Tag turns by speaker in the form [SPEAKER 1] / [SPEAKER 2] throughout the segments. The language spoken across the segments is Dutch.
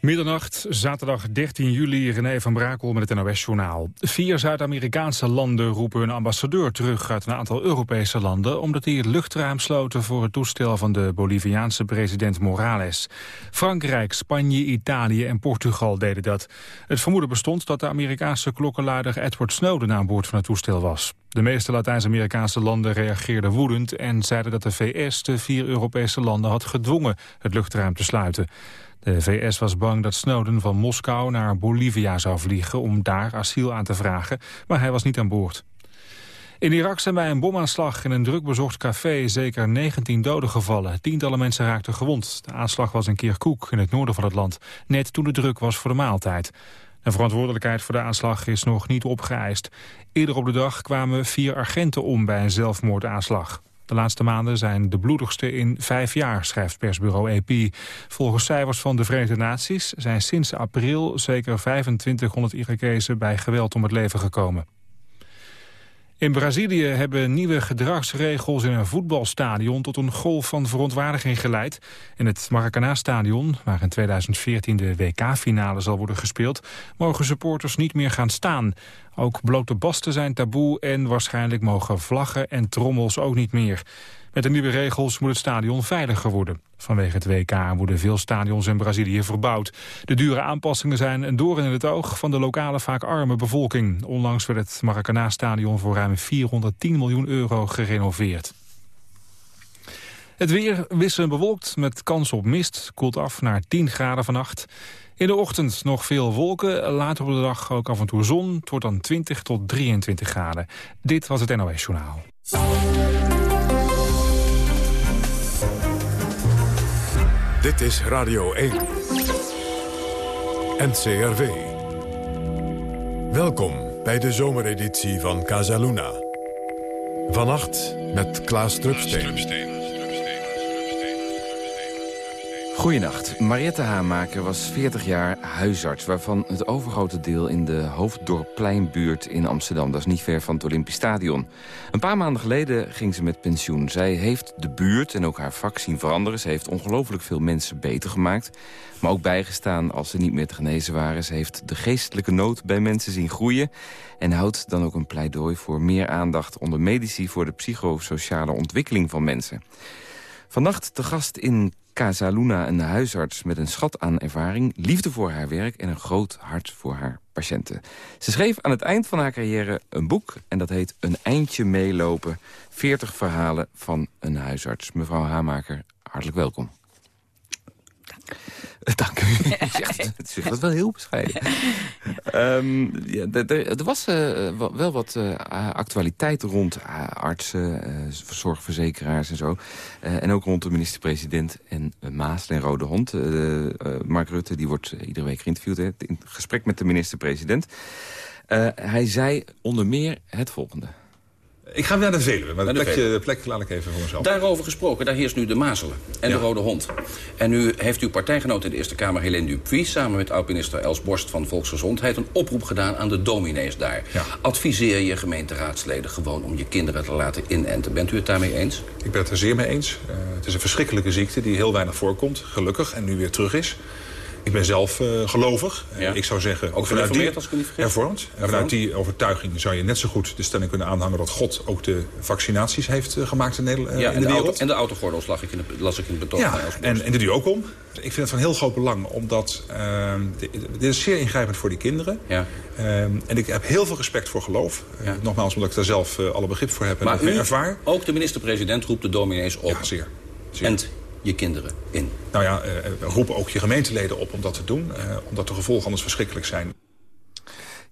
[SPEAKER 1] Middernacht, zaterdag 13 juli, René van Brakel met het NOS-journaal. Vier Zuid-Amerikaanse landen roepen hun ambassadeur terug uit een aantal Europese landen... omdat die het luchtruim sloten voor het toestel van de Boliviaanse president Morales. Frankrijk, Spanje, Italië en Portugal deden dat. Het vermoeden bestond dat de Amerikaanse klokkenluider Edward Snowden aan boord van het toestel was. De meeste Latijns-Amerikaanse landen reageerden woedend... en zeiden dat de VS de vier Europese landen had gedwongen het luchtruim te sluiten. De VS was bang dat Snowden van Moskou naar Bolivia zou vliegen om daar asiel aan te vragen, maar hij was niet aan boord. In Irak zijn bij een bomaanslag in een drukbezocht café zeker 19 doden gevallen. Tientallen mensen raakten gewond. De aanslag was in Kirkuk in het noorden van het land, net toen de druk was voor de maaltijd. De verantwoordelijkheid voor de aanslag is nog niet opgeëist. Eerder op de dag kwamen vier agenten om bij een zelfmoordaanslag. De laatste maanden zijn de bloedigste in vijf jaar, schrijft persbureau AP. Volgens cijfers van de Verenigde Naties zijn sinds april zeker 2500 Irakezen bij geweld om het leven gekomen. In Brazilië hebben nieuwe gedragsregels in een voetbalstadion tot een golf van verontwaardiging geleid. In het Maracanã-stadion, waar in 2014 de WK-finale zal worden gespeeld, mogen supporters niet meer gaan staan. Ook blote basten zijn taboe en waarschijnlijk mogen vlaggen en trommels ook niet meer. Met de nieuwe regels moet het stadion veiliger worden. Vanwege het WK worden veel stadions in Brazilië verbouwd. De dure aanpassingen zijn een doorn in het oog van de lokale vaak arme bevolking. Onlangs werd het Maracanã-stadion voor ruim 410 miljoen euro gerenoveerd. Het weer wisselend bewolkt met kans op mist. Koelt af naar 10 graden vannacht. In de ochtend nog veel wolken. Later op de dag ook af en toe zon. Het dan 20 tot 23 graden. Dit was het NOS Journaal.
[SPEAKER 2] Dit is Radio 1. NCRV. Welkom bij de zomereditie van Casaluna. Vannacht met Klaas Drupsteen.
[SPEAKER 3] Goedenacht. Mariette Haamaker was 40 jaar huisarts... waarvan het overgrote deel in de Hoofddorppleinbuurt in Amsterdam. Dat is niet ver van het Olympisch Stadion. Een paar maanden geleden ging ze met pensioen. Zij heeft de buurt en ook haar vak zien veranderen. Ze heeft ongelooflijk veel mensen beter gemaakt. Maar ook bijgestaan als ze niet meer te genezen waren. Ze heeft de geestelijke nood bij mensen zien groeien... en houdt dan ook een pleidooi voor meer aandacht onder medici... voor de psychosociale ontwikkeling van mensen. Vannacht te gast in Casa Luna, een huisarts met een schat aan ervaring... liefde voor haar werk en een groot hart voor haar patiënten. Ze schreef aan het eind van haar carrière een boek... en dat heet Een Eindje Meelopen. 40 verhalen van een huisarts. Mevrouw Hamaker, hartelijk welkom. u. Het zegt dat wel heel bescheiden. um, ja, er was uh, wel wat uh, actualiteit rond uh, artsen, zorgverzekeraars en zo. en ook rond de minister-president en Maas en Rode Hond. Mark Rutte die wordt iedere week geïnterviewd hè, in gesprek met de minister-president. hij zei onder meer het volgende.
[SPEAKER 4] Ik ga weer naar de Veluwe, maar de plekje, plek laat ik even voor mezelf.
[SPEAKER 5] Daarover gesproken, daar heerst nu de mazelen en de rode hond. En nu heeft uw partijgenoot in de Eerste Kamer, Helene Dupuy... samen met oud-minister Els Borst van Volksgezondheid... een oproep gedaan aan de dominees daar. Adviseer je gemeenteraadsleden gewoon om je kinderen te laten inenten. Bent u het daarmee eens?
[SPEAKER 4] Ik ben het er zeer mee eens. Uh, het is een verschrikkelijke ziekte die heel weinig voorkomt, gelukkig, en nu weer terug is. Ik ben zelf uh, gelovig. Ja. Ik zou zeggen...
[SPEAKER 5] Ook vanuit die, als ik niet?
[SPEAKER 4] Hervormd. En vanuit die overtuiging zou je net zo goed de stelling kunnen aanhangen... dat God ook de vaccinaties heeft uh, gemaakt in, Nederland, uh,
[SPEAKER 5] ja,
[SPEAKER 4] in de,
[SPEAKER 5] de
[SPEAKER 4] wereld.
[SPEAKER 5] Auto, en de autogordels lag ik in de, las ik in het betoog.
[SPEAKER 4] Ja, en, en de duur ook om. Ik vind het van heel groot belang, omdat... Ehm, dit is zeer ingrijpend voor die kinderen.
[SPEAKER 5] Ja.
[SPEAKER 4] Um, en ik heb heel veel respect voor geloof. Ja. nogmaals, omdat ik daar zelf alle begrip voor heb en
[SPEAKER 5] maar u,
[SPEAKER 4] ervaar.
[SPEAKER 5] ook de minister-president roept de dominees op.
[SPEAKER 4] Ja, zeer. zeer.
[SPEAKER 5] En je kinderen in?
[SPEAKER 4] Nou ja, uh, roepen ook je gemeenteleden op om dat te doen. Uh, omdat de gevolgen anders verschrikkelijk zijn.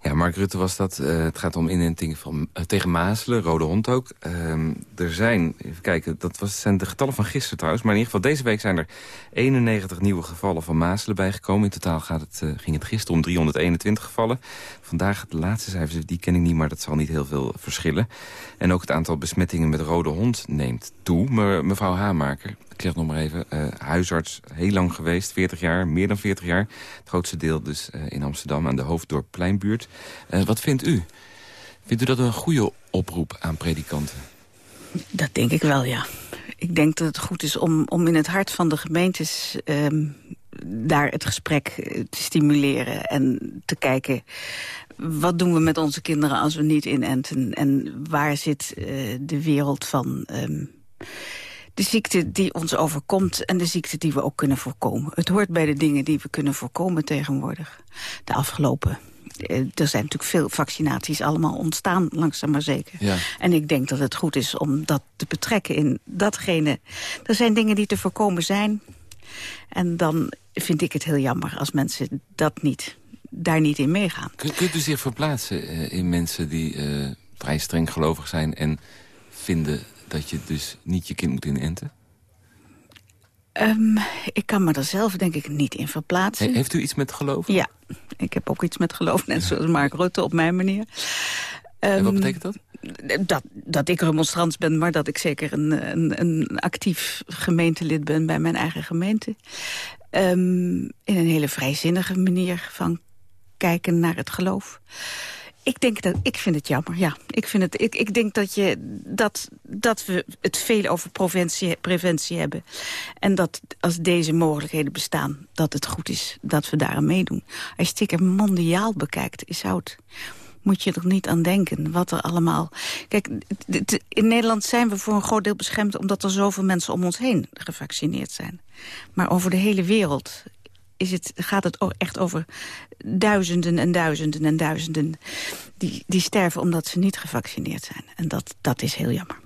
[SPEAKER 3] Ja, Mark Rutte was dat. Uh, het gaat om inenting van, uh, tegen Mazelen, Rode Hond ook. Uh, er zijn, even kijken, dat was, zijn de getallen van gisteren trouwens... maar in ieder geval deze week zijn er 91 nieuwe gevallen van Mazelen bijgekomen. In totaal gaat het, ging het gisteren om 321 gevallen. Vandaag, de laatste cijfers, die ken ik niet, maar dat zal niet heel veel verschillen. En ook het aantal besmettingen met Rode Hond neemt toe. Maar mevrouw Hamaker, ik zeg nog maar even, uh, huisarts, heel lang geweest, 40 jaar, meer dan 40 jaar. Het grootste deel dus uh, in Amsterdam, aan de Hoofddorppleinbuurt. Uh, wat vindt u? Vindt u dat een goede oproep aan predikanten?
[SPEAKER 6] Dat denk ik wel, ja. Ik denk dat het goed is om, om in het hart van de gemeentes... Um, daar het gesprek eh, te stimuleren en te kijken... wat doen we met onze kinderen als we niet inenten? En waar zit de wereld van... Um, de ziekte die ons overkomt en de ziekte die we ook kunnen voorkomen. Het hoort bij de dingen die we kunnen voorkomen tegenwoordig. De afgelopen eh, er zijn natuurlijk veel vaccinaties allemaal ontstaan, langzaam maar zeker. Ja. En ik denk dat het goed is om dat te betrekken in datgene. Er zijn dingen die te voorkomen zijn. En dan vind ik het heel jammer als mensen dat niet, daar niet in meegaan.
[SPEAKER 3] Kunt, u zich verplaatsen uh, in mensen die uh, vrij streng gelovig zijn... en vinden dat je dus niet je kind moet inenten?
[SPEAKER 6] Um, ik kan me er zelf denk ik niet in verplaatsen.
[SPEAKER 3] heeft u iets met geloof?
[SPEAKER 6] Ja, ik heb ook iets met geloof, net zoals Mark Rutte op mijn manier.
[SPEAKER 3] en wat ehm, betekent dat?
[SPEAKER 6] Dat, dat ik remonstrant ben, maar dat ik zeker een, een, een actief gemeentelid ben bij mijn eigen gemeente. Um, in een hele vrijzinnige manier van kijken naar het geloof. Ik denk dat ik vind het jammer. Ja, ik vind het. Ik, ik denk dat je dat dat we het veel over preventie, preventie hebben en dat als deze mogelijkheden bestaan, dat het goed is dat we daar aan meedoen. Als je het mondiaal bekijkt, is oud moet je er niet aan denken. Wat er allemaal... Kijk, in Nederland zijn we voor een groot deel beschermd... omdat er zoveel mensen om ons heen gevaccineerd zijn. Maar over de hele wereld is het, gaat het echt over duizenden en duizenden en duizenden... die, die sterven omdat ze niet gevaccineerd zijn. En dat, dat is heel jammer.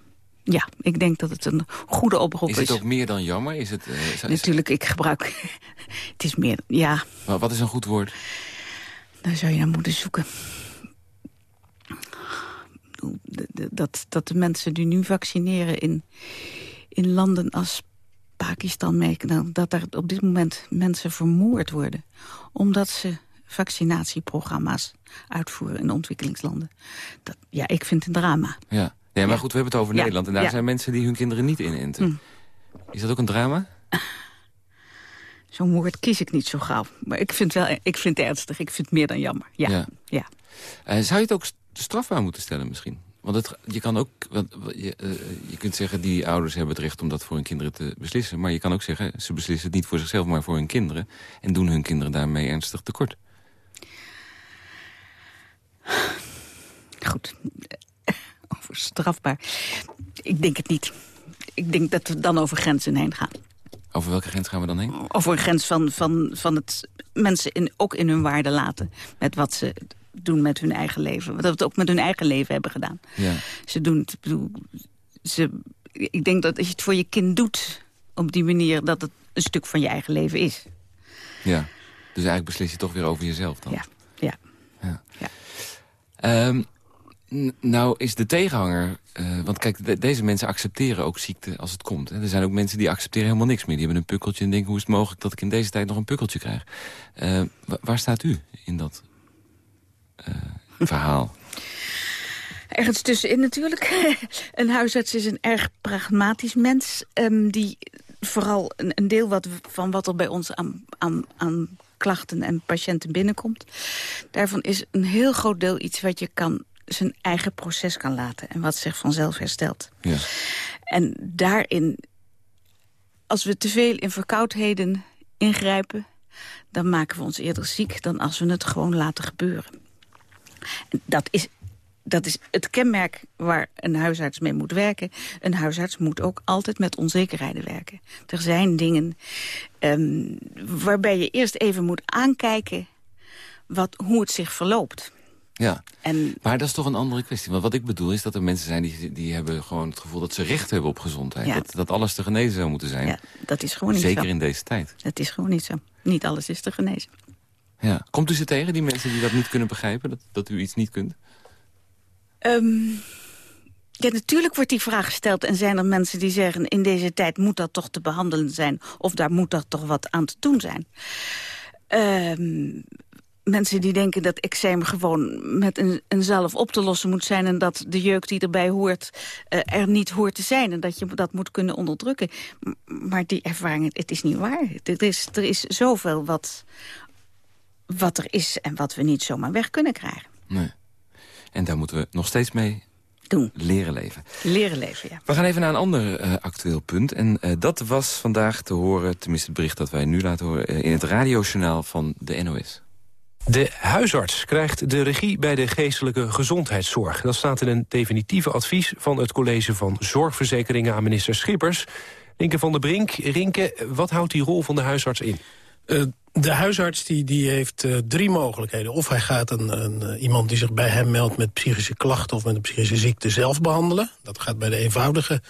[SPEAKER 6] Ja, ik denk dat het een goede oproep is.
[SPEAKER 3] Is het ook meer dan jammer? Is het,
[SPEAKER 6] uh, Natuurlijk, ik gebruik... het is meer, ja...
[SPEAKER 3] Maar wat is een goed woord?
[SPEAKER 6] Daar zou je naar moeten zoeken. Dat, dat de mensen die nu vaccineren in, in landen als Pakistan merken dat er op dit moment mensen vermoord worden. Omdat ze vaccinatieprogramma's uitvoeren in ontwikkelingslanden. Dat, ja, ik vind het een drama.
[SPEAKER 3] Ja, ja maar goed, we hebben het over Nederland. En daar zijn mensen die hun kinderen niet inenten. Mm. Is dat ook een drama?
[SPEAKER 6] Zo'n woord kies ik niet zo gauw. Maar ik vind, wel, ik vind het ernstig. Ik vind het meer dan jammer. Ja. ja.
[SPEAKER 3] Uh, zou je het ook strafbaar moeten stellen misschien? Want het, je kan ook, want je, uh, je kunt zeggen, die ouders hebben het recht om dat voor hun kinderen te beslissen. Maar je kan ook zeggen, ze beslissen het niet voor zichzelf, maar voor hun kinderen. En doen hun kinderen daarmee ernstig tekort.
[SPEAKER 6] Goed, over strafbaar. Ik denk het niet. Ik denk dat we dan over grenzen heen gaan.
[SPEAKER 3] Over welke grens gaan we dan heen?
[SPEAKER 6] Over een grens van, van, van het mensen in, ook in hun waarde laten. Met wat ze doen met hun eigen leven. Dat we ook met hun eigen leven hebben gedaan. Ja. Ze doen het, bedoel, ze, ik denk dat als je het voor je kind doet op die manier... dat het een stuk van je eigen leven is.
[SPEAKER 3] Ja, dus eigenlijk beslis je toch weer over jezelf dan?
[SPEAKER 6] Ja, ja. ja. ja.
[SPEAKER 3] Ehm, nou is de tegenhanger... Uh, want kijk, deze mensen accepteren ook ziekte als het komt. Hè. Er zijn ook mensen die accepteren helemaal niks meer. Die hebben een pukkeltje en denken... hoe is het mogelijk dat ik in deze tijd nog een pukkeltje krijg? Uh, waar staat u in dat verhaal?
[SPEAKER 6] Ergens tussenin natuurlijk. een huisarts is een erg pragmatisch mens... Um, die vooral een, een, deel wat, van wat er bij ons aan, aan, aan klachten en patiënten binnenkomt... daarvan is een heel groot deel iets wat je kan zijn eigen proces kan laten... en wat zich vanzelf herstelt. Ja. En daarin, als we te veel in verkoudheden ingrijpen... dan maken we ons eerder ziek dan als we het gewoon laten gebeuren. Dat is, dat is het kenmerk waar een huisarts mee moet werken. Een huisarts moet ook altijd met onzekerheden werken. Er zijn dingen um, waarbij je eerst even moet aankijken wat, hoe het zich verloopt.
[SPEAKER 3] Ja, en, maar dat is toch een andere kwestie. Want wat ik bedoel is dat er mensen zijn die, die hebben gewoon het gevoel dat ze recht hebben op gezondheid. Ja. Dat, dat alles te genezen zou moeten zijn. Ja,
[SPEAKER 6] dat is gewoon niet
[SPEAKER 3] Zeker
[SPEAKER 6] zo.
[SPEAKER 3] in deze tijd.
[SPEAKER 6] Dat is gewoon niet zo. Niet alles is te genezen.
[SPEAKER 3] Ja. Komt u ze tegen, die mensen die dat niet kunnen begrijpen? Dat, dat u iets niet kunt?
[SPEAKER 6] Um, ja, natuurlijk wordt die vraag gesteld. En zijn er mensen die zeggen... in deze tijd moet dat toch te behandelen zijn... of daar moet dat toch wat aan te doen zijn. Um, mensen die denken dat eczeem gewoon met een, een zalf op te lossen moet zijn... en dat de jeuk die erbij hoort uh, er niet hoort te zijn... en dat je dat moet kunnen onderdrukken. Maar die ervaring, het is niet waar. Er is, er is zoveel wat, wat er is en wat we niet zomaar weg kunnen krijgen.
[SPEAKER 3] Nee. En daar moeten we nog steeds mee
[SPEAKER 6] Doen.
[SPEAKER 3] Leren leven.
[SPEAKER 6] Leren leven, ja.
[SPEAKER 3] We gaan even naar een ander uh, actueel punt. En uh, dat was vandaag te horen, tenminste het bericht dat wij nu laten horen... Uh, in het radiojournaal van de NOS.
[SPEAKER 7] De huisarts krijgt de regie bij de geestelijke gezondheidszorg. Dat staat in een definitieve advies van het College van Zorgverzekeringen aan minister Schippers. Rinke van der Brink, Rinke, wat houdt die rol van de huisarts in?
[SPEAKER 8] De huisarts die, die heeft uh, drie mogelijkheden. Of hij gaat een, een, iemand die zich bij hem meldt met psychische klachten... of met een psychische ziekte zelf behandelen. Dat gaat bij de eenvoudige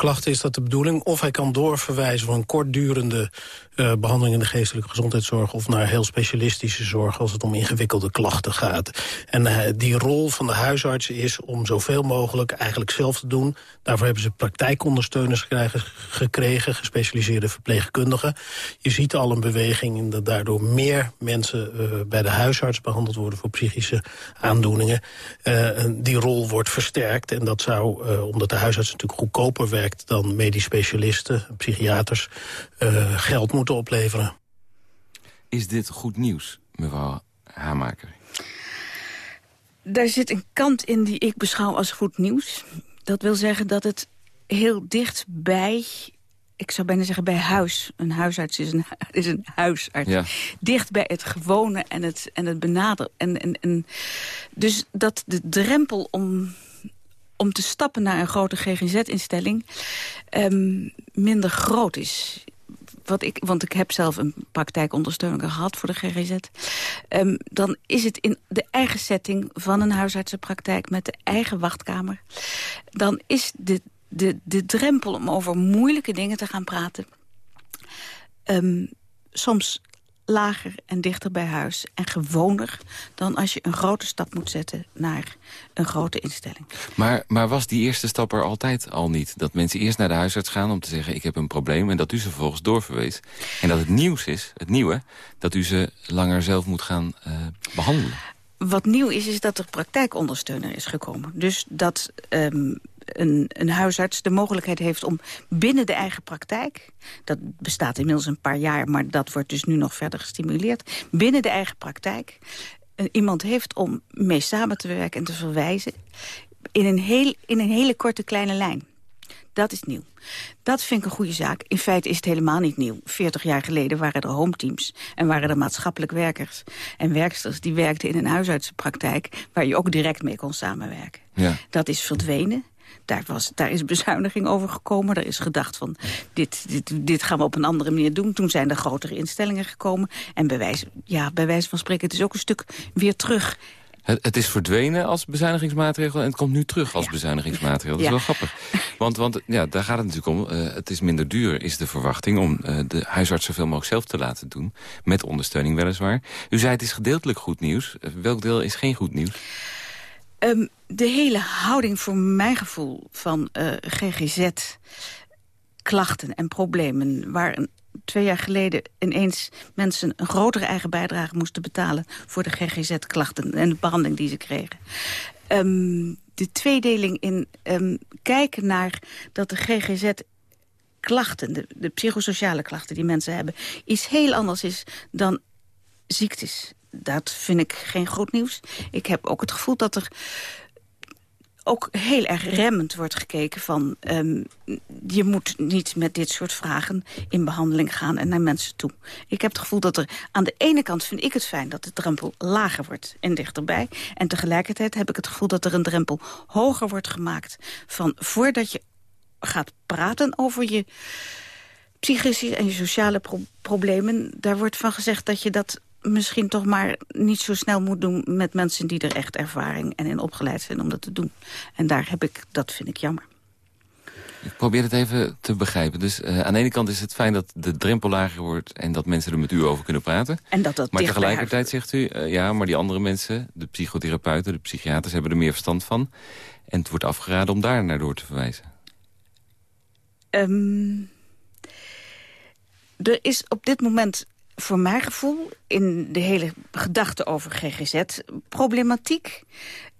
[SPEAKER 8] klachten is dat de bedoeling. Of hij kan doorverwijzen een kortdurende uh, behandeling in de geestelijke gezondheidszorg... of naar heel specialistische zorg als het om ingewikkelde klachten gaat. En uh, die rol van de huisarts is om zoveel mogelijk eigenlijk zelf te doen. Daarvoor hebben ze praktijkondersteuners gekregen, gekregen gespecialiseerde verpleegkundigen. Je ziet al een beweging in dat daardoor meer mensen uh, bij de huisarts behandeld worden... voor psychische aandoeningen. die rol wordt versterkt en dat zou, omdat de huisarts natuurlijk goedkoper werkt... dan medisch specialisten, psychiaters, geld moeten opleveren.
[SPEAKER 3] Is dit goed nieuws, mevrouw Hamaker?
[SPEAKER 6] Daar zit een kant in die ik beschouw als goed nieuws. Dat wil zeggen dat het heel dicht bij ik zou bijna zeggen bij huis. Een huisarts is een, is een huisarts. Ja. Dicht bij het gewone en het, en het benaderen. En, en, en, dus dat de drempel om, om te stappen naar een grote GGZ-instelling... Um, minder groot is wat ik, want ik heb zelf een praktijkondersteuner gehad voor de GGZ. Um, dan is het in de eigen setting van een huisartsenpraktijk met de eigen wachtkamer. Dan is de, de, de drempel om over moeilijke dingen te gaan praten... Um, soms lager en dichter bij huis en gewoner... dan als je een grote stap moet zetten naar een grote instelling.
[SPEAKER 3] Maar, maar was die eerste stap er altijd al niet? Dat mensen eerst naar de huisarts gaan om te zeggen... ik heb een probleem en dat u ze vervolgens doorverwees. En dat het nieuws is, het nieuwe, dat u ze langer zelf moet gaan uh, behandelen.
[SPEAKER 6] Wat nieuw is, is dat er praktijkondersteuner is gekomen. Dus dat um, een, een huisarts de mogelijkheid heeft om binnen de eigen praktijk... dat bestaat inmiddels een paar jaar, maar dat wordt dus nu nog verder gestimuleerd... binnen de eigen praktijk iemand heeft om mee samen te werken en te verwijzen... in een, heel, in een hele korte kleine lijn. Dat is nieuw. Dat vind ik een goede zaak. In feite is het helemaal niet nieuw. 40 jaar geleden waren er hometeams en waren er maatschappelijk werkers en werksters die werkten in een huisartsenpraktijk waar je ook direct mee kon samenwerken. Ja. Dat is verdwenen. Daar, was, daar is bezuiniging over gekomen. Er is gedacht van, dit, dit, dit gaan we op een andere manier doen. Toen zijn er grotere instellingen gekomen. En bij wijze, ja, bij wijze van spreken, het is ook een stuk weer terug
[SPEAKER 3] het, het, is verdwenen als bezuinigingsmaatregel en het komt nu terug als bezuinigingsmaatregel. Dat is wel grappig. Want, want ja, daar gaat het natuurlijk om. Uh, het is minder duur, is de verwachting... om uh, de huisarts zoveel mogelijk zelf te laten doen. Met ondersteuning weliswaar. U zei het is gedeeltelijk goed nieuws. Uh, welk deel is geen goed nieuws?
[SPEAKER 6] Um, de hele houding voor mijn gevoel van uh, GGZ klachten en problemen... waar twee jaar geleden ineens mensen een grotere eigen bijdrage moesten betalen... voor de GGZ-klachten en de behandeling die ze kregen. Um, de tweedeling in um, kijken naar dat de GGZ klachten, de, de psychosociale klachten die mensen hebben... iets heel anders is dan ziektes dat vind ik geen goed nieuws. Ik heb ook het gevoel dat er ook heel erg remmend wordt gekeken van... Um, je moet niet met dit soort vragen in behandeling gaan en naar mensen toe. Ik heb het gevoel dat er aan de ene kant vind ik het fijn... dat de drempel lager wordt en dichterbij. En tegelijkertijd heb ik het gevoel dat er een drempel hoger wordt gemaakt... van voordat je gaat praten over je psychische en je sociale pro problemen... daar wordt van gezegd dat je dat misschien toch maar niet zo snel moet doen met mensen die er echt ervaring en in opgeleid zijn om dat te doen. En daar heb ik, dat vind ik jammer.
[SPEAKER 3] Ik probeer het even te begrijpen. Dus uh, aan de ene kant is het fijn dat de drempel lager wordt... en dat mensen er met u over kunnen praten.
[SPEAKER 6] En dat dat
[SPEAKER 3] maar tegelijkertijd zegt u... Uh, ja, maar die andere mensen, de psychotherapeuten, de psychiaters... hebben er meer verstand van. En het wordt afgeraden om daar naar door te verwijzen.
[SPEAKER 6] Um, er is op dit moment voor mijn gevoel in de hele gedachte over GGZ problematiek.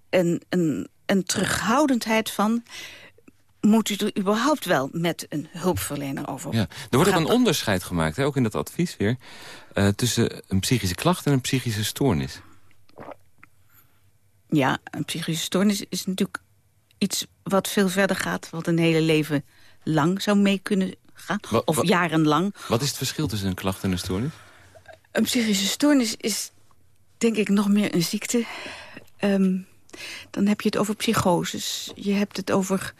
[SPEAKER 6] Een, een, een terughoudendheid van moet u er überhaupt wel met een hulpverlener over
[SPEAKER 3] ja, Er wordt ook een onderscheid gemaakt, hè, ook in dat advies weer... Uh, tussen een psychische klacht en een psychische stoornis.
[SPEAKER 6] Ja, een psychische stoornis is natuurlijk iets wat veel verder gaat... wat een hele leven lang zou mee kunnen gaan.
[SPEAKER 3] Wat-
[SPEAKER 6] of
[SPEAKER 3] wat-
[SPEAKER 6] jarenlang.
[SPEAKER 3] Wat is het verschil tussen een klacht en een stoornis?
[SPEAKER 6] Een psychische stoornis is denk ik nog meer een ziekte. Ehm, dan heb je het over psychoses. Je hebt het over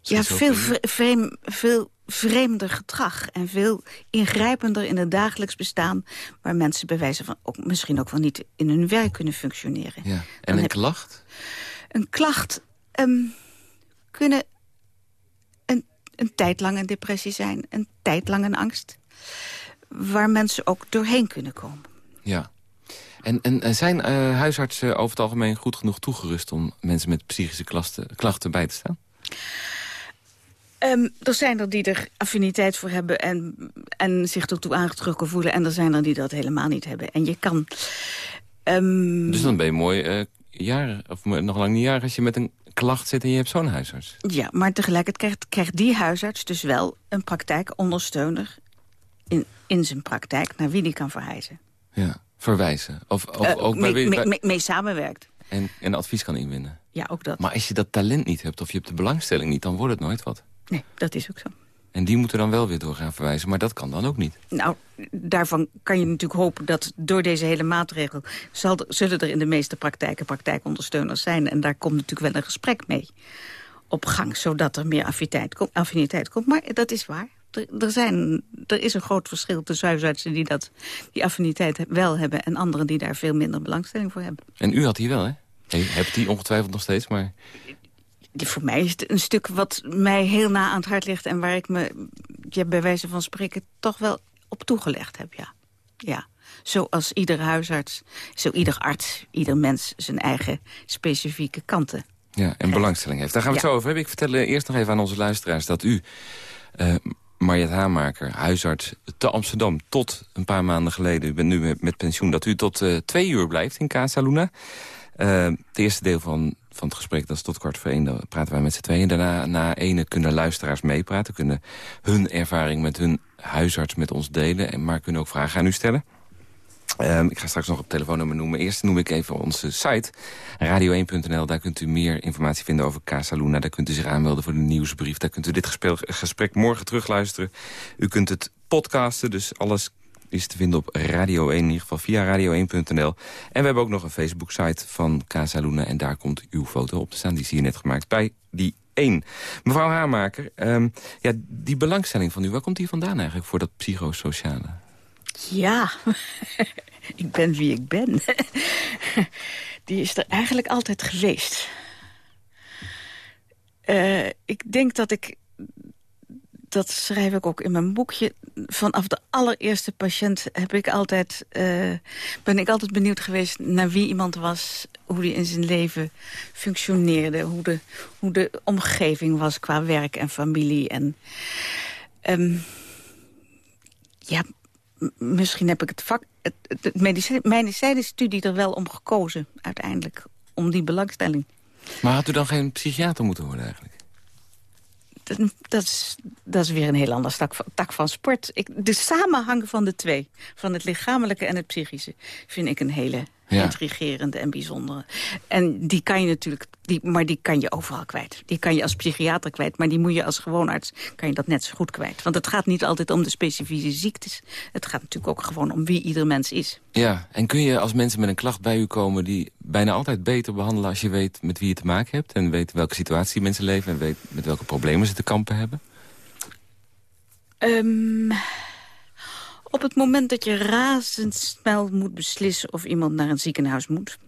[SPEAKER 6] ja, veel, vreem, veel vreemder gedrag. En veel ingrijpender in het dagelijks bestaan... waar mensen bij wijze van ook, misschien ook wel niet in hun werk kunnen functioneren.
[SPEAKER 3] Ja.
[SPEAKER 6] Dan
[SPEAKER 3] En een klacht?
[SPEAKER 6] Een klacht ehm, kunnen een, een tijd lang een depressie zijn. Een tijd lang een angst. Waar mensen ook doorheen kunnen komen.
[SPEAKER 3] Ja. En, en, zijn eh, huisartsen over het algemeen goed genoeg toegerust... om mensen met psychische klachten, klachten bij te staan?
[SPEAKER 6] Ehm, er zijn er die er affiniteit voor hebben en, en zich ertoe aangetrokken voelen. En er zijn er die dat helemaal niet hebben. En je kan... ehm,
[SPEAKER 3] Dus dan ben je mooi eh jaren, of nog lang niet jaren... als je met een klacht zit en je hebt zo'n huisarts.
[SPEAKER 6] Ja, maar tegelijkertijd krijgt, krijgt die huisarts dus wel een praktijkondersteuner... In, in zijn praktijk naar wie die kan verhuizen.
[SPEAKER 3] Ja. Verwijzen. Of, of
[SPEAKER 6] Eh,
[SPEAKER 3] ook
[SPEAKER 6] mee,
[SPEAKER 3] wie-
[SPEAKER 6] mee,
[SPEAKER 3] bij-
[SPEAKER 6] mee- mee samenwerkt.
[SPEAKER 3] en, en advies kan inwinnen.
[SPEAKER 6] Ja, ook dat.
[SPEAKER 3] Maar als je dat talent niet hebt of je hebt de belangstelling niet... dan wordt het nooit wat.
[SPEAKER 6] Nee, dat is ook zo.
[SPEAKER 3] En die moeten dan wel weer door gaan verwijzen. Maar dat kan dan ook niet.
[SPEAKER 6] Nou, daarvan kan je natuurlijk hopen dat door deze hele maatregel... Zal zullen er in de meeste praktijken praktijkondersteuners zijn. En daar komt natuurlijk wel een gesprek mee op gang... zodat er meer affiniteit, komt- affiniteit komt. Maar dat is waar. Er, zijn, er is een groot verschil tussen huisartsen die dat, die affiniteit wel hebben... en anderen die daar veel minder belangstelling voor hebben.
[SPEAKER 3] En u had die wel, hè? Je hebt die ongetwijfeld nog steeds, maar...
[SPEAKER 6] Die, voor mij is het een stuk wat mij heel na aan het hart ligt... en waar ik me ja, bij wijze van spreken toch wel op toegelegd heb, ja. Ja, zoals ieder huisarts, zo ieder arts, ieder mens... zijn eigen specifieke kanten.
[SPEAKER 3] Ja, en belangstelling heeft. Daar gaan we het
[SPEAKER 6] Ja.
[SPEAKER 3] zo over hebben. Ik vertel eh, eerst nog even aan onze luisteraars dat u, eh Mariet Haamaker, huisarts te Amsterdam... tot een paar maanden geleden, u bent nu met, pensioen... dat u tot eh, twee uur blijft in Casa Luna. Eh, het eerste deel van, van het gesprek, dat is tot kwart voor één. Dan praten wij met z'n tweeën. Daarna na ene kunnen luisteraars meepraten. Kunnen hun ervaring met hun huisarts met ons delen. En maar kunnen ook vragen aan u stellen. Ehm, ik ga straks nog op telefoonnummer noemen. Eerst noem ik even onze site, radio1.nl. Daar kunt u meer informatie vinden over Casa Luna. Daar kunt u zich aanmelden voor de nieuwsbrief. Daar kunt u dit gesprek morgen terugluisteren. U kunt het podcasten, dus alles is te vinden op Radio 1, in ieder geval via radio1.nl. En we hebben ook nog een Facebook-site van Casa Luna. En daar komt uw foto op te staan. Die zie je net gemaakt bij die 1. Mevrouw Haamaker, ehm, ja, die belangstelling van u, waar komt die vandaan eigenlijk voor dat psychosociale?
[SPEAKER 6] Ja, ik ben wie ik ben. Die is er eigenlijk altijd geweest. Eh, ik denk dat ik, dat schrijf ik ook in mijn boekje... vanaf de allereerste patiënt heb ik altijd, eh, ben ik altijd benieuwd geweest... naar wie iemand was, hoe die in zijn leven functioneerde... hoe de, hoe de omgeving was qua werk en familie. En, ehm, ja, misschien heb ik het vak, het, het, het medicijn, medicijnenstudie er wel om gekozen, uiteindelijk. Om die belangstelling.
[SPEAKER 3] Maar had u dan geen psychiater moeten worden eigenlijk?
[SPEAKER 6] Dat, dat, is, dat is weer een heel ander tak van, tak van sport. Ik, de samenhang van de twee, van het lichamelijke en het psychische... vind ik een hele
[SPEAKER 3] Ja.
[SPEAKER 6] intrigerende en bijzondere. En die kan je natuurlijk, die, maar die kan je overal kwijt. Die kan je als psychiater kwijt, maar die moet je als gewoonarts... kan je dat net zo goed kwijt. Want het gaat niet altijd om de specifieke ziektes. Het gaat natuurlijk ook gewoon om wie ieder mens is.
[SPEAKER 3] Ja, en kun je als mensen met een klacht bij u komen... die bijna altijd beter behandelen als je weet met wie je te maken hebt... en weet welke situatie mensen leven en weet met welke problemen ze te kampen hebben?
[SPEAKER 6] Ehm, op het moment dat je razendsnel moet beslissen of iemand naar een ziekenhuis moet...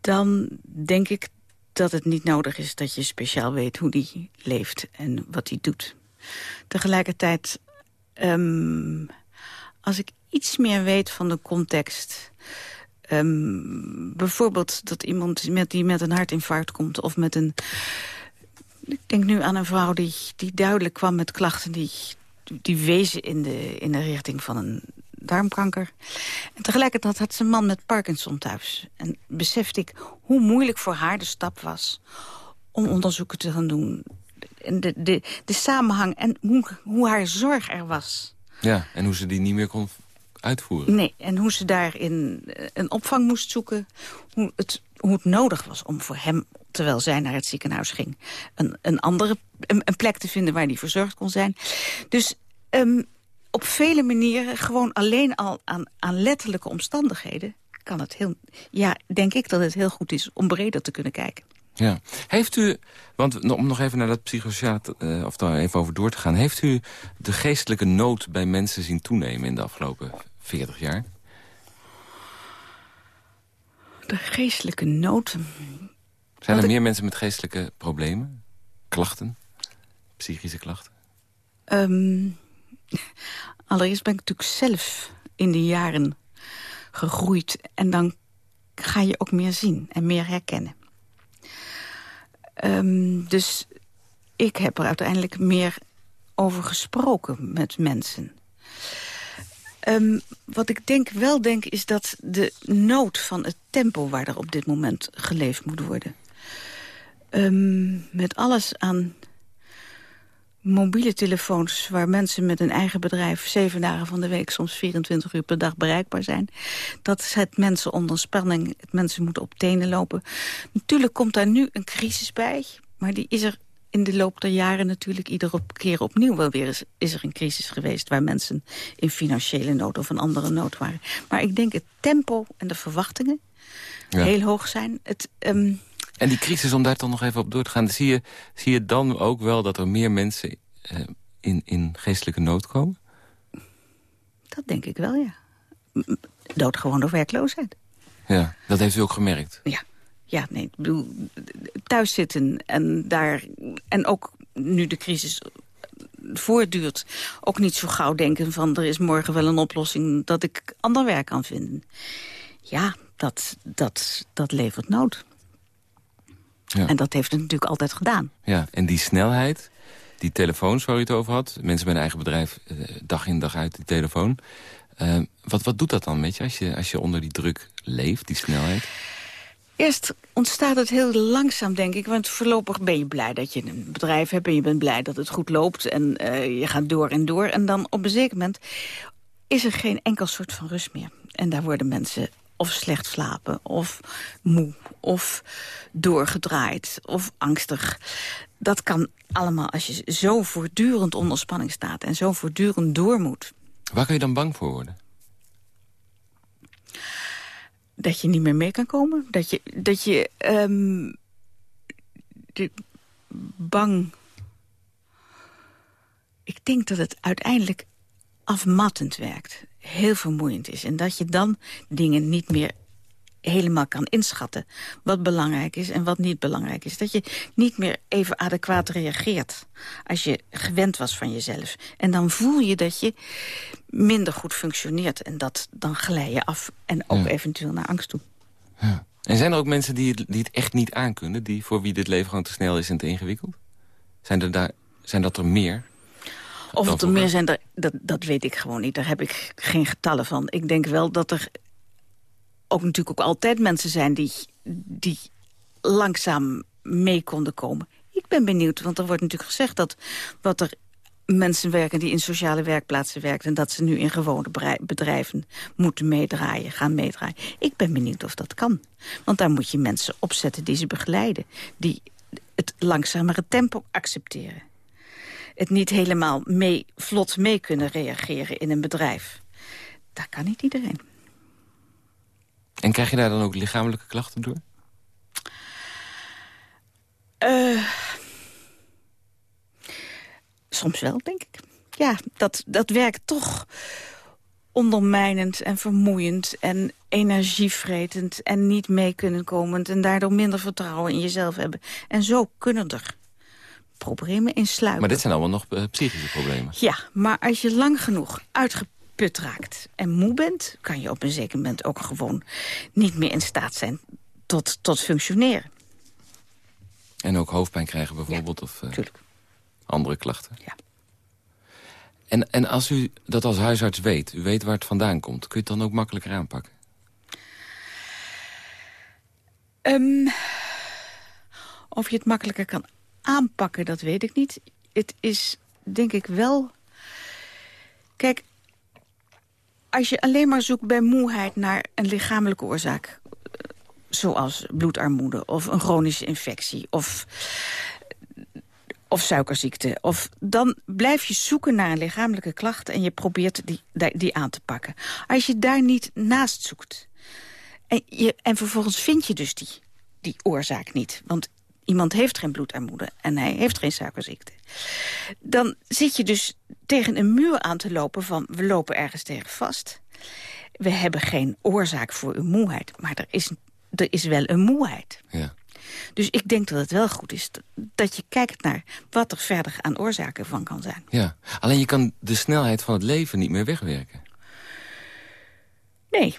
[SPEAKER 6] dan denk ik dat het niet nodig is dat je speciaal weet hoe die leeft en wat hij doet. Tegelijkertijd, ehm, als ik iets meer weet van de context... ehm, bijvoorbeeld dat iemand met, die met een hartinfarct komt of met een ik denk nu aan een vrouw die, die duidelijk kwam met klachten... die, die wezen in de, in de richting van een darmkanker. En tegelijkertijd had ze een man met Parkinson thuis. En besefte ik hoe moeilijk voor haar de stap was... om onderzoeken te gaan doen. En de, de, de samenhang en hoe, hoe haar zorg er was.
[SPEAKER 3] Ja, en hoe ze die niet meer kon uitvoeren.
[SPEAKER 6] Nee, en hoe ze daarin eh, een opvang moest zoeken. Hoe het hoe het nodig was om voor hem, terwijl zij naar het ziekenhuis ging... een, een andere een, een plek te vinden waar hij verzorgd kon zijn. Dus um, op vele manieren, gewoon alleen al aan, aan letterlijke omstandigheden... kan het heel, ja, denk ik dat het heel goed is om breder te kunnen kijken.
[SPEAKER 3] Ja. Heeft u, want om nog even naar dat psychosociaal, uh, of daar even over door te gaan... heeft u de geestelijke nood bij mensen zien toenemen in de afgelopen 40 jaar?
[SPEAKER 6] De geestelijke nood...
[SPEAKER 3] Zijn er meer mensen met geestelijke problemen? Klachten? Psychische klachten?
[SPEAKER 6] Um, allereerst ben ik natuurlijk zelf in die jaren gegroeid. En dan ga je ook meer zien en meer herkennen. Um, dus ik heb er uiteindelijk meer over gesproken met mensen. Um, wat ik denk, wel denk is dat de nood van het tempo... waar er op dit moment geleefd moet worden... Um, met alles aan mobiele telefoons... waar mensen met een eigen bedrijf zeven dagen van de week... soms 24 uur per dag bereikbaar zijn. Dat zet mensen onder spanning. Mensen moeten op tenen lopen. Natuurlijk komt daar nu een crisis bij. Maar die is er in de loop der jaren natuurlijk iedere keer opnieuw wel weer is, is er een crisis geweest... waar mensen in financiële nood of een andere nood waren. Maar ik denk het tempo en de verwachtingen heel hoog zijn. Het, um,
[SPEAKER 3] en die crisis, om daar toch nog even op door te gaan... zie je, zie je dan ook wel dat er meer mensen uh, in, in geestelijke nood komen?
[SPEAKER 6] Dat denk ik wel, ja. Dood gewoon door werkloosheid.
[SPEAKER 3] Ja, dat heeft u ook gemerkt?
[SPEAKER 6] Ja, ja nee, ik bedoel, thuis zitten en daar... en ook nu de crisis voortduurt, ook niet zo gauw denken van... er is morgen wel een oplossing dat ik ander werk kan vinden. Ja, dat, dat, dat levert nood. Ja. En dat heeft het natuurlijk altijd gedaan.
[SPEAKER 3] Ja, en die snelheid, die telefoons waar u het over had... mensen met een eigen bedrijf, eh, dag in dag uit die telefoon... Uh, wat, wat doet dat dan met je als, je als je onder die druk leeft, die snelheid?
[SPEAKER 6] Eerst ontstaat het heel langzaam, denk ik. Want voorlopig ben je blij dat je een bedrijf hebt... en je bent blij dat het goed loopt en uh, je gaat door en door. En dan op een zeker moment is er geen enkel soort van rust meer. En daar worden mensen of slecht slapen, of moe, of doorgedraaid, of angstig. Dat kan allemaal als je zo voortdurend onder spanning staat... en zo voortdurend door moet.
[SPEAKER 3] Waar kun je dan bang voor worden?
[SPEAKER 6] Dat je niet meer mee kan komen. Dat je, dat je um, de, bang... Ik denk dat het uiteindelijk afmattend werkt heel vermoeiend is. En dat je dan dingen niet meer helemaal kan inschatten wat belangrijk is en wat niet belangrijk is. Dat je niet meer even adequaat reageert als je gewend was van jezelf. En dan voel je dat je minder goed functioneert en dat dan glij je af en ook eventueel naar angst toe.
[SPEAKER 3] Ja. En zijn er ook mensen die het, die het echt niet aankunnen, die, voor wie dit leven gewoon te snel is en te ingewikkeld? Zijn, er daar, zijn dat er meer?
[SPEAKER 6] Of het er meer zijn, dat, dat weet ik gewoon niet. Daar heb ik geen getallen van. Ik denk wel dat er ook natuurlijk ook altijd mensen zijn... die, die langzaam mee konden komen. Ik ben benieuwd, want er wordt natuurlijk gezegd dat wat er mensen werken die in sociale werkplaatsen werken... en dat ze nu in gewone bedrijven moeten meedraaien, gaan meedraaien. Ik ben benieuwd of dat kan. Want daar moet je mensen opzetten die ze begeleiden. Die het langzamere tempo accepteren het niet helemaal mee, vlot mee kunnen reageren in een bedrijf. Dat kan niet iedereen.
[SPEAKER 3] En krijg je daar dan ook lichamelijke klachten door?
[SPEAKER 6] Uh, soms wel, denk ik. Ja, dat, dat werkt toch ondermijnend en vermoeiend en energievretend en niet mee kunnen komend en daardoor minder vertrouwen in jezelf hebben. En zo kunnen er problemen in sluipen.
[SPEAKER 3] Maar dit zijn allemaal nog uh, psychische problemen.
[SPEAKER 6] Ja, maar als je lang genoeg uitgeput raakt en moe bent... kan je op een zeker moment ook gewoon niet meer in staat zijn tot, tot functioneren.
[SPEAKER 3] En ook hoofdpijn krijgen bijvoorbeeld? of uh, andere klachten?
[SPEAKER 6] Ja.
[SPEAKER 3] En, en als u dat als huisarts weet, u weet waar het vandaan komt... kun je het dan ook makkelijker aanpakken?
[SPEAKER 6] Um, of je het makkelijker kan aanpakken, dat weet ik niet. Het is, denk ik, wel... Kijk, als je alleen maar zoekt bij moeheid naar een lichamelijke oorzaak... zoals bloedarmoede of een chronische infectie... of of suikerziekte. Of dan blijf je zoeken naar een lichamelijke klacht... en je probeert die, die aan te pakken. Als je daar niet naast zoekt... en, je, en vervolgens vind je dus die, die oorzaak niet... want iemand heeft geen bloedarmoede en hij heeft geen suikerziekte... dan zit je dus tegen een muur aan te lopen van... we lopen ergens tegen vast. We hebben geen oorzaak voor uw moeheid, maar er is, er is wel een moeheid. Ja. Dus ik denk dat het wel goed is dat je kijkt naar wat er verder aan oorzaken van kan zijn.
[SPEAKER 3] Ja, alleen je kan de snelheid van het leven niet meer wegwerken.
[SPEAKER 6] Nee,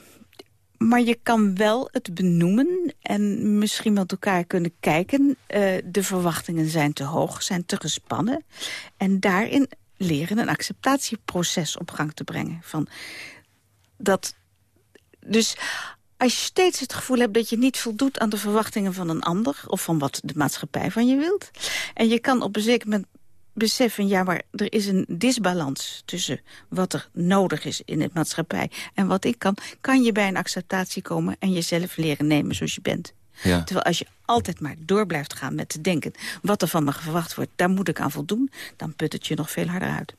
[SPEAKER 6] maar je kan wel het benoemen en misschien met elkaar kunnen kijken. Uh, de verwachtingen zijn te hoog, zijn te gespannen. En daarin leren een acceptatieproces op gang te brengen. Van dat, dus als je steeds het gevoel hebt dat je niet voldoet aan de verwachtingen van een ander... of van wat de maatschappij van je wilt... en je kan op een zeker moment beseffen... ja, maar er is een disbalans tussen wat er nodig is in het maatschappij... en wat ik kan, kan je bij een acceptatie komen... en jezelf leren nemen zoals je bent. Ja. Terwijl als je altijd maar door blijft gaan met te denken... wat er van me verwacht wordt, daar moet ik aan voldoen... dan put het je nog veel harder uit.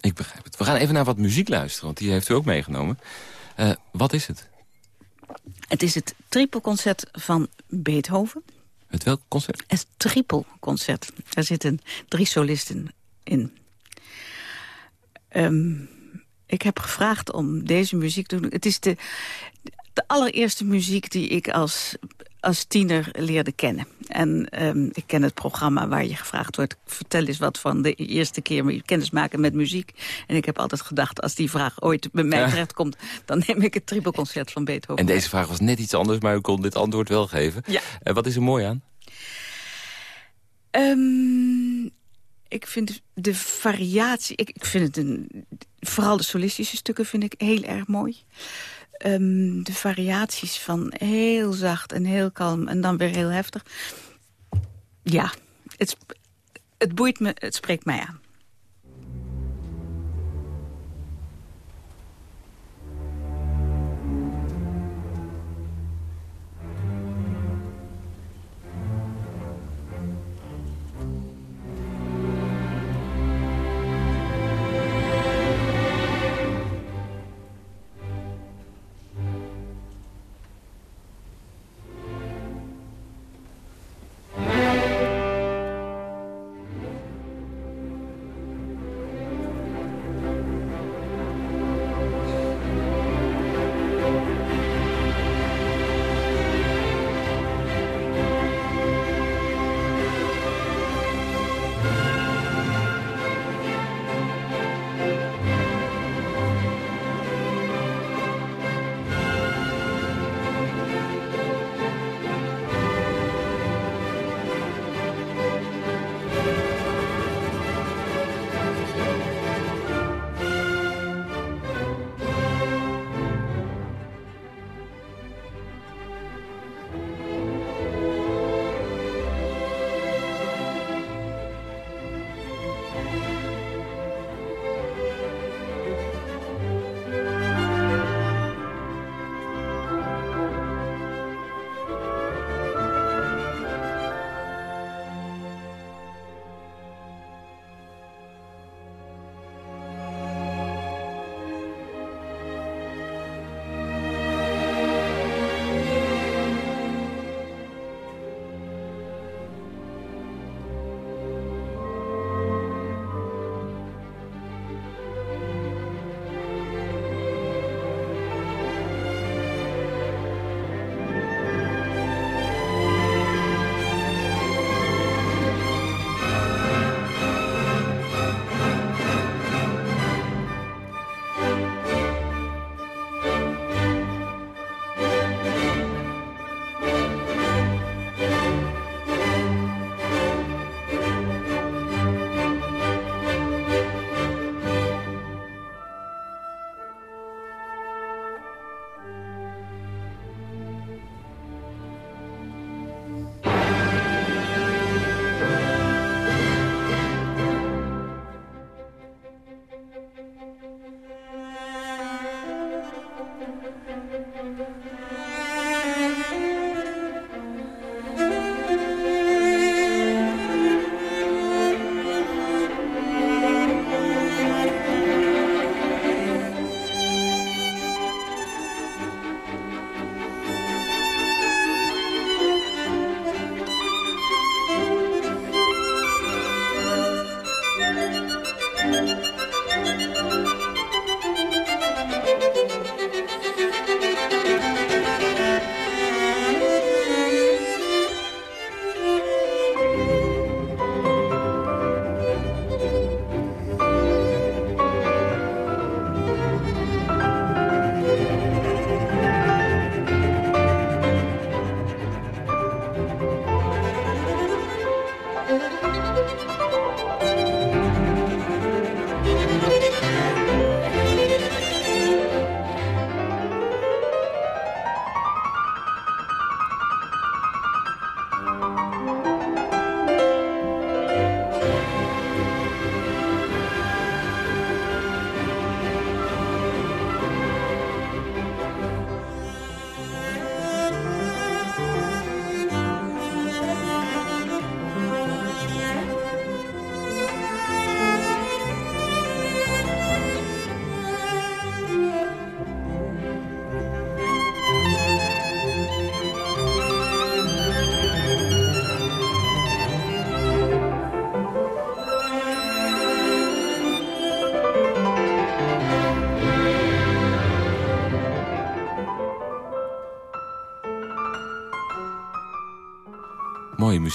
[SPEAKER 3] Ik begrijp het. We gaan even naar wat muziek luisteren, want die heeft u ook meegenomen. Uh, wat is het?
[SPEAKER 6] Het is het tripelconcert van Beethoven.
[SPEAKER 3] Het welk concert?
[SPEAKER 6] Het tripelconcert. Daar zitten drie solisten in. Um, ik heb gevraagd om deze muziek te doen. Het is de, de allereerste muziek die ik als als tiener leerde kennen. En um, ik ken het programma waar je gevraagd wordt... vertel eens wat van de eerste keer kennis maken met muziek. En ik heb altijd gedacht, als die vraag ooit bij mij terechtkomt... dan neem ik het trippelconcert van Beethoven.
[SPEAKER 3] En deze vraag was net iets anders, maar u kon dit antwoord wel geven. Ja. En uh, wat is er mooi aan?
[SPEAKER 6] Um, ik vind de variatie... Ik, ik vind het een... Vooral de solistische stukken vind ik heel erg mooi. Um, de variaties van heel zacht en heel kalm en dan weer heel heftig. Ja, het, het boeit me, het spreekt mij aan.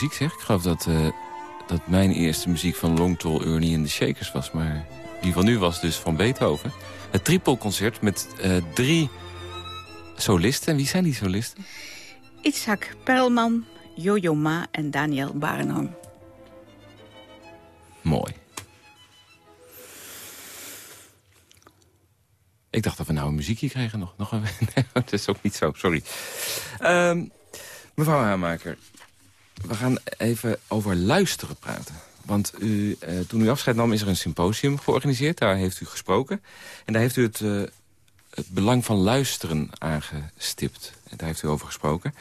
[SPEAKER 3] Muziek zeg. Ik geloof dat, uh, dat mijn eerste muziek van Long Tall Ernie en de Shakers was. Maar die van nu was dus van Beethoven. Het tripelconcert met uh, drie solisten. En wie zijn die solisten?
[SPEAKER 6] Itzhak Perlman, Jojo Ma en Daniel Barenholm.
[SPEAKER 3] Mooi. Ik dacht dat we nou een muziekje kregen nog. nog een... nee, dat is ook niet zo, sorry. Um, mevrouw Haanmaker, we gaan even over luisteren praten. Want u, uh, toen u afscheid nam is er een symposium georganiseerd. Daar heeft u gesproken. En daar heeft u het, uh, het belang van luisteren aangestipt. En daar heeft u over gesproken.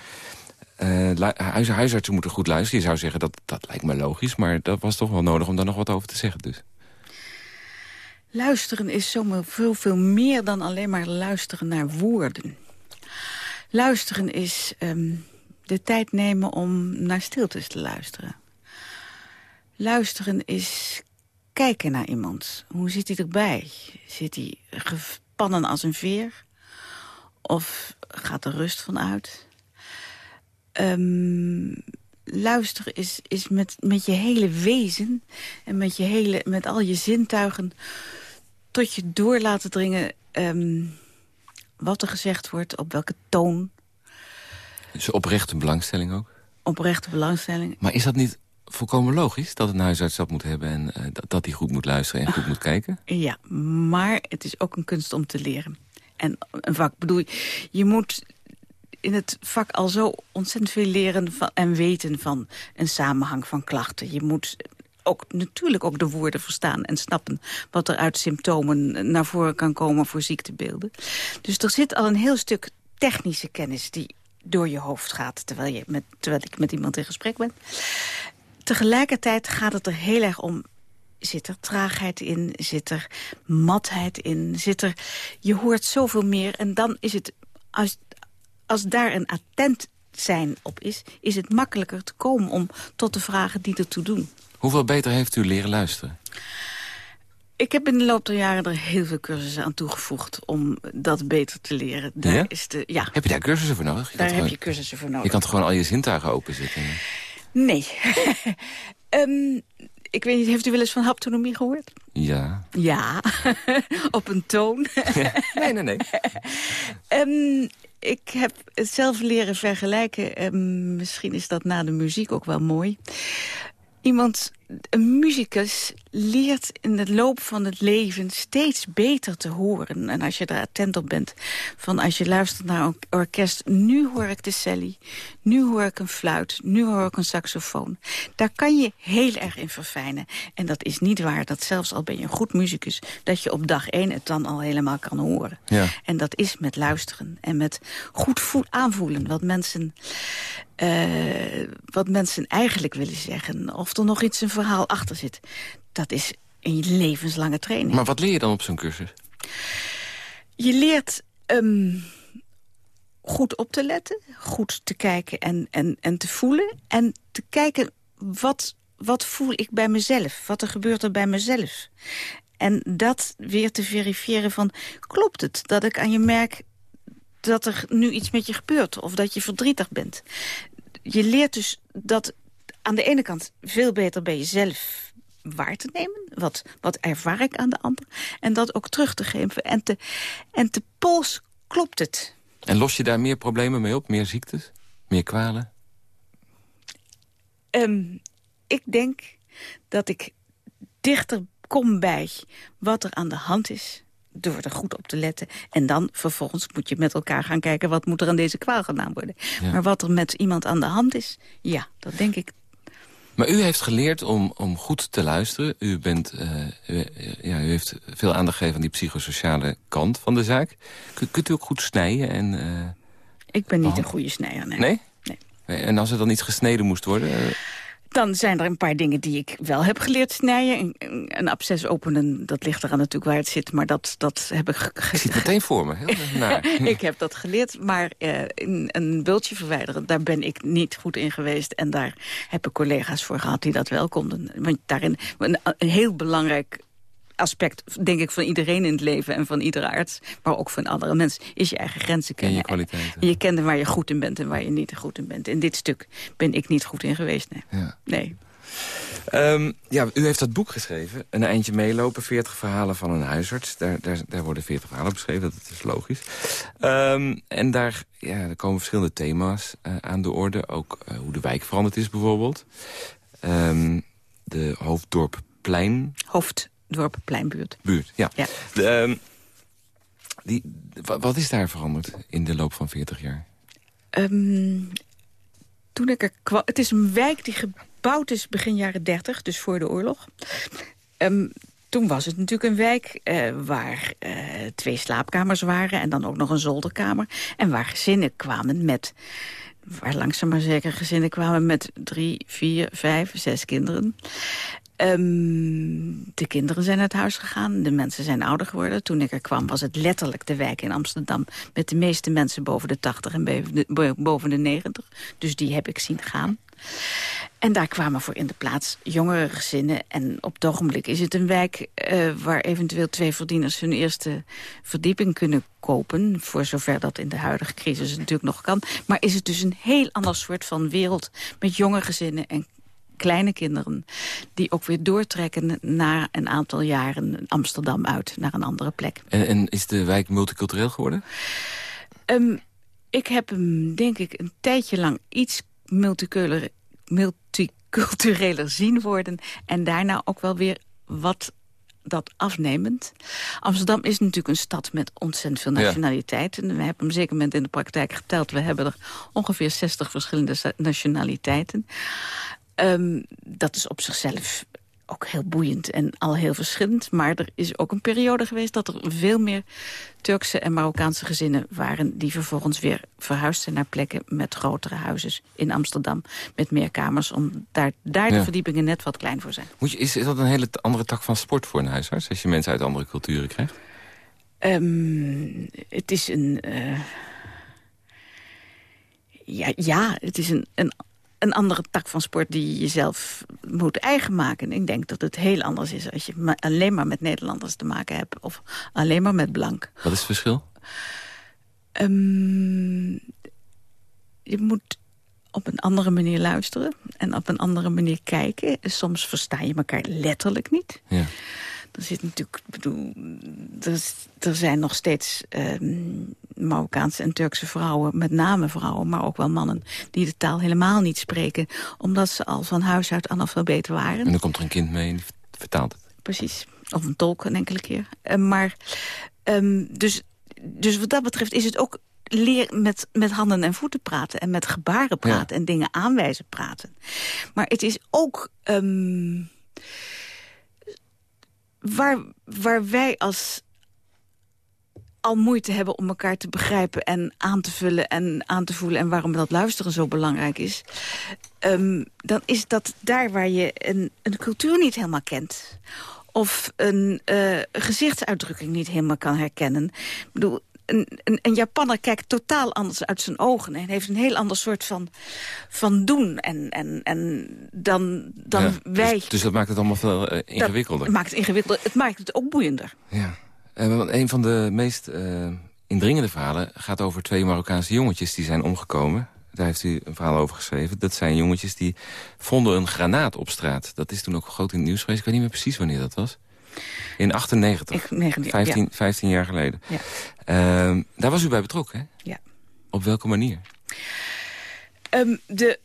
[SPEAKER 3] Uh, huis, huisartsen moeten goed luisteren. Je zou zeggen, dat, dat lijkt me logisch. Maar dat was toch wel nodig om daar nog wat over te zeggen dus.
[SPEAKER 6] Luisteren is zo veel, veel meer dan alleen maar luisteren naar woorden. Luisteren is um, de tijd nemen om naar stiltes te luisteren. Luisteren is kijken naar iemand. Hoe zit hij erbij? Zit hij gespannen als een veer? Of gaat er rust van uit? Um, luisteren is, is met, met je hele wezen en met, je hele, met al je zintuigen tot je door laten dringen um, wat er gezegd wordt, op welke toon.
[SPEAKER 3] Dus oprechte belangstelling ook?
[SPEAKER 6] Oprechte belangstelling.
[SPEAKER 3] Maar is dat niet volkomen logisch dat een huisarts dat moet hebben... en uh, dat hij goed moet luisteren en goed moet kijken?
[SPEAKER 6] Ja, maar het is ook een kunst om te leren. En een vak, bedoel, je moet in het vak al zo ontzettend veel leren van, en weten van een samenhang van klachten. Je moet ook natuurlijk ook de woorden verstaan en snappen... wat er uit symptomen naar voren kan komen voor ziektebeelden. Dus er zit al een heel stuk technische kennis die door je hoofd gaat... terwijl, je met, terwijl ik met iemand in gesprek ben. Tegelijkertijd gaat het er heel erg om zit er traagheid in, zit er matheid in, zit er... Je hoort zoveel meer en dan is het... Als, als daar een attent zijn op is, is het makkelijker te komen om tot de vragen die ertoe doen.
[SPEAKER 3] Hoeveel beter heeft u leren luisteren?
[SPEAKER 6] Ik heb in de loop der jaren er heel veel cursussen aan toegevoegd om dat beter te leren. Daar
[SPEAKER 3] ja?
[SPEAKER 6] Is de, ja.
[SPEAKER 3] Heb je daar cursussen voor nodig?
[SPEAKER 6] daar heb je cursussen voor nodig.
[SPEAKER 3] Je kan toch gewoon al je zintuigen openzetten?
[SPEAKER 6] Nee. um, ik weet niet, heeft u wel eens van haptonomie gehoord?
[SPEAKER 3] Ja.
[SPEAKER 6] Ja, op een toon.
[SPEAKER 3] nee, nee, nee.
[SPEAKER 6] Um, ik heb het zelf leren vergelijken. Um, misschien is dat na de muziek ook wel mooi. Iemand, een muzikus, leert in de loop van het leven steeds beter te horen. En als je er attent op bent, van als je luistert naar een orkest... nu hoor ik de celli, nu hoor ik een fluit, nu hoor ik een saxofoon. Daar kan je heel erg in verfijnen. En dat is niet waar, dat zelfs al ben je een goed muzikus... dat je op dag één het dan al helemaal kan horen.
[SPEAKER 3] Ja.
[SPEAKER 6] En dat is met luisteren en met goed aanvoelen... wat mensen uh, wat mensen eigenlijk willen zeggen. Of er nog iets, een verhaal achter zit. Dat is een levenslange training.
[SPEAKER 3] Maar wat leer je dan op zo'n cursus?
[SPEAKER 6] Je leert um, goed op te letten, goed te kijken en, en, en te voelen. En te kijken, wat, wat voel ik bij mezelf? Wat er gebeurt er bij mezelf? En dat weer te verifiëren van, klopt het dat ik aan je merk dat er nu iets met je gebeurt of dat je verdrietig bent. Je leert dus dat aan de ene kant veel beter bij jezelf waar te nemen. Wat, wat ervaar ik aan de ander? En dat ook terug te geven. En te, en te pols klopt het.
[SPEAKER 3] En los je daar meer problemen mee op? Meer ziektes? Meer kwalen?
[SPEAKER 6] Um, ik denk dat ik dichter kom bij wat er aan de hand is door er goed op te letten. En dan vervolgens moet je met elkaar gaan kijken... wat moet er aan deze kwaal gedaan worden. Ja. Maar wat er met iemand aan de hand is, ja, dat denk ik.
[SPEAKER 3] Maar u heeft geleerd om, om goed te luisteren. U, bent, uh, u, ja, u heeft veel aandacht gegeven aan die psychosociale kant van de zaak. Kunt, kunt u ook goed snijden? En, uh,
[SPEAKER 6] ik ben niet een goede snijder, nee.
[SPEAKER 3] nee.
[SPEAKER 6] nee?
[SPEAKER 3] En als er dan iets gesneden moest worden...
[SPEAKER 6] Dan zijn er een paar dingen die ik wel heb geleerd snijden. Een, een absces openen, dat ligt eraan natuurlijk waar het zit. Maar dat, dat heb ik...
[SPEAKER 3] Ik zie het meteen voor me.
[SPEAKER 6] Ik heb dat geleerd. Maar uh, een bultje verwijderen, daar ben ik niet goed in geweest. En daar heb ik collega's voor gehad die dat wel konden. Want daarin, een, een heel belangrijk aspect, denk ik, van iedereen in het leven... en van iedere arts, maar ook van andere mensen... is je eigen grenzen kennen.
[SPEAKER 3] En je kwaliteiten.
[SPEAKER 6] je kent waar je goed in bent en waar je niet goed in bent. In dit stuk ben ik niet goed in geweest, nee.
[SPEAKER 3] Ja.
[SPEAKER 6] nee.
[SPEAKER 3] Um, ja, u heeft dat boek geschreven, een eindje meelopen, 40 verhalen van een huisarts. Daar, daar, daar worden 40 verhalen beschreven, dat is logisch. Um, en daar, ja, er komen verschillende thema's uh, aan de orde. Ook uh, hoe de wijk veranderd is bijvoorbeeld. Um, de Hoofddorpplein.
[SPEAKER 6] Hoofddorppleinbuurt.
[SPEAKER 3] Buurt, ja.
[SPEAKER 6] ja.
[SPEAKER 3] De, die, wat is daar veranderd in de loop van 40 jaar?
[SPEAKER 6] toen ik er kwam... Het is een wijk die gebouwd is begin jaren 30, dus voor de oorlog. Um, toen was het natuurlijk een wijk uh, waar uh, twee slaapkamers waren... en dan ook nog een zolderkamer. En waar gezinnen kwamen met... waar langzaam maar zeker gezinnen kwamen met drie, vier, vijf, zes kinderen. Um, de kinderen zijn uit huis gegaan, de mensen zijn ouder geworden. Toen ik er kwam was het letterlijk de wijk in Amsterdam... met de meeste mensen boven de 80 en boven de 90. Dus die heb ik zien gaan. En daar kwamen voor in de plaats jongere gezinnen. En op het ogenblik is het een wijk uh, waar eventueel twee verdieners hun eerste verdieping kunnen kopen. Voor zover dat in de huidige crisis natuurlijk nog kan. Maar is het dus een heel ander soort van wereld met jonge gezinnen en kleine kinderen... die ook weer doortrekken na een aantal jaren Amsterdam uit, naar een andere plek.
[SPEAKER 3] En, en is de wijk multicultureel geworden?
[SPEAKER 6] Um, ik heb hem, denk ik, een tijdje lang iets multicultureler, multicultureler zien worden... en daarna ook wel weer wat dat afnemend. Amsterdam is natuurlijk een stad met ontzettend veel nationaliteiten. Ja. We hebben een zeker moment in de praktijk geteld... we hebben er ongeveer 60 verschillende nationaliteiten. Um, dat is op zichzelf ook heel boeiend en al heel verschillend. Maar er is ook een periode geweest dat er veel meer Turkse en Marokkaanse gezinnen waren... die vervolgens weer verhuisd zijn naar plekken met grotere huizen in Amsterdam. Met meer kamers, om daar, daar ja. de verdiepingen net wat klein voor zijn.
[SPEAKER 3] Moet je, is, is dat een hele andere tak van sport voor een huisarts... als je mensen uit andere culturen krijgt?
[SPEAKER 6] Um, het is een... Uh, ja, ja, het is een, een een andere tak van sport die je jezelf moet eigen maken. Ik denk dat het heel anders is als je alleen maar met Nederlanders te maken hebt... of alleen maar met blank.
[SPEAKER 3] Wat is het verschil?
[SPEAKER 6] Um, je moet op een andere manier luisteren en op een andere manier kijken. Soms versta je elkaar letterlijk niet.
[SPEAKER 3] Ja.
[SPEAKER 6] Er zit natuurlijk, bedoel, er, er zijn nog steeds um, Marokkaanse en Turkse vrouwen, met name vrouwen, maar ook wel mannen, die de taal helemaal niet spreken, omdat ze al van huis uit analfabeet waren.
[SPEAKER 3] En dan komt er een kind mee en die vertaalt het.
[SPEAKER 6] Precies, of een tolk een enkele keer. Uh, maar, um, dus, dus wat dat betreft is het ook leer met, met handen en voeten praten en met gebaren praten ja. en dingen aanwijzen praten. Maar het is ook... Um, waar, waar wij als al moeite hebben om elkaar te begrijpen en aan te vullen en aan te voelen... en waarom dat luisteren zo belangrijk is... Um, dan is dat daar waar je een, een cultuur niet helemaal kent... of een uh, gezichtsuitdrukking niet helemaal kan herkennen. Ik bedoel, een, een, een, Japanner kijkt totaal anders uit zijn ogen... en heeft een heel ander soort van, van doen en, en, en dan, dan
[SPEAKER 3] ja,
[SPEAKER 6] wij.
[SPEAKER 3] Dus, dus, dat maakt het allemaal veel uh, ingewikkelder?
[SPEAKER 6] Dat maakt het ingewikkelder. Het maakt het ook boeiender.
[SPEAKER 3] Ja. Uh, een van de meest uh, indringende verhalen gaat over twee Marokkaanse jongetjes... die zijn omgekomen. Daar heeft u een verhaal over geschreven. Dat zijn jongetjes die vonden een granaat op straat. Dat is toen ook groot in het nieuws geweest. Ik weet niet meer precies wanneer dat was. In 98,
[SPEAKER 6] Ik, 19,
[SPEAKER 3] 15,
[SPEAKER 6] ja.
[SPEAKER 3] 15 jaar geleden.
[SPEAKER 6] Ja.
[SPEAKER 3] Uh, daar was u bij betrokken, hè?
[SPEAKER 6] Ja.
[SPEAKER 3] Op welke manier?
[SPEAKER 6] Um, de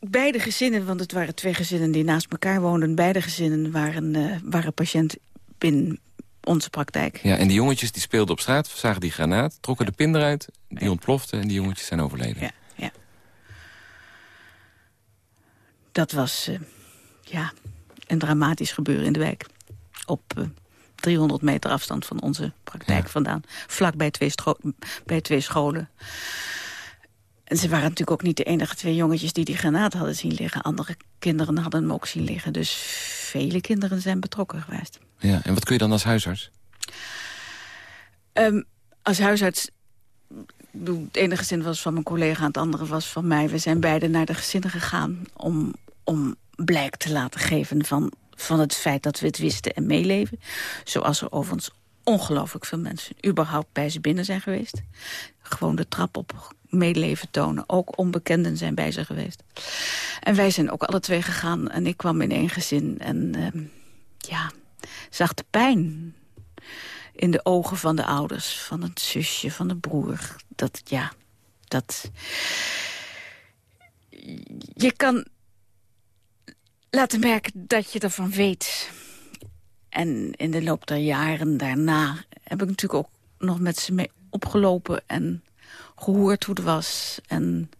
[SPEAKER 6] beide gezinnen, want het waren twee gezinnen die naast elkaar woonden... beide gezinnen waren, uh, waren patiënt in onze praktijk.
[SPEAKER 3] Ja, en die jongetjes die speelden op straat, zagen die granaat... trokken de pin eruit, die ontplofte en die jongetjes zijn overleden.
[SPEAKER 6] Ja, ja. Dat was, uh, ja, een dramatisch gebeuren in de wijk. Op uh, 300 meter afstand van onze praktijk ja. vandaan. Vlak bij twee, bij twee scholen. En ze waren natuurlijk ook niet de enige twee jongetjes die die granaat hadden zien liggen. Andere kinderen hadden hem ook zien liggen. Dus vele kinderen zijn betrokken geweest.
[SPEAKER 3] Ja, en wat kun je dan als huisarts?
[SPEAKER 6] Um, als huisarts... Het ene gezin was van mijn collega, het andere was van mij. We zijn beide naar de gezinnen gegaan om, om blijk te laten geven van van het feit dat we het wisten en meeleven. Zoals er overigens ongelooflijk veel mensen überhaupt bij ze binnen zijn geweest. Gewoon de trap op meeleven tonen. Ook onbekenden zijn bij ze geweest. En wij zijn ook alle twee gegaan en ik kwam in één gezin. En uh, ja, zag de pijn in de ogen van de ouders. Van het zusje, van de broer. Dat, ja, dat... Je kan laten merken dat je ervan weet. En in de loop der jaren daarna heb ik natuurlijk ook nog met ze mee opgelopen... en gehoord hoe het was. En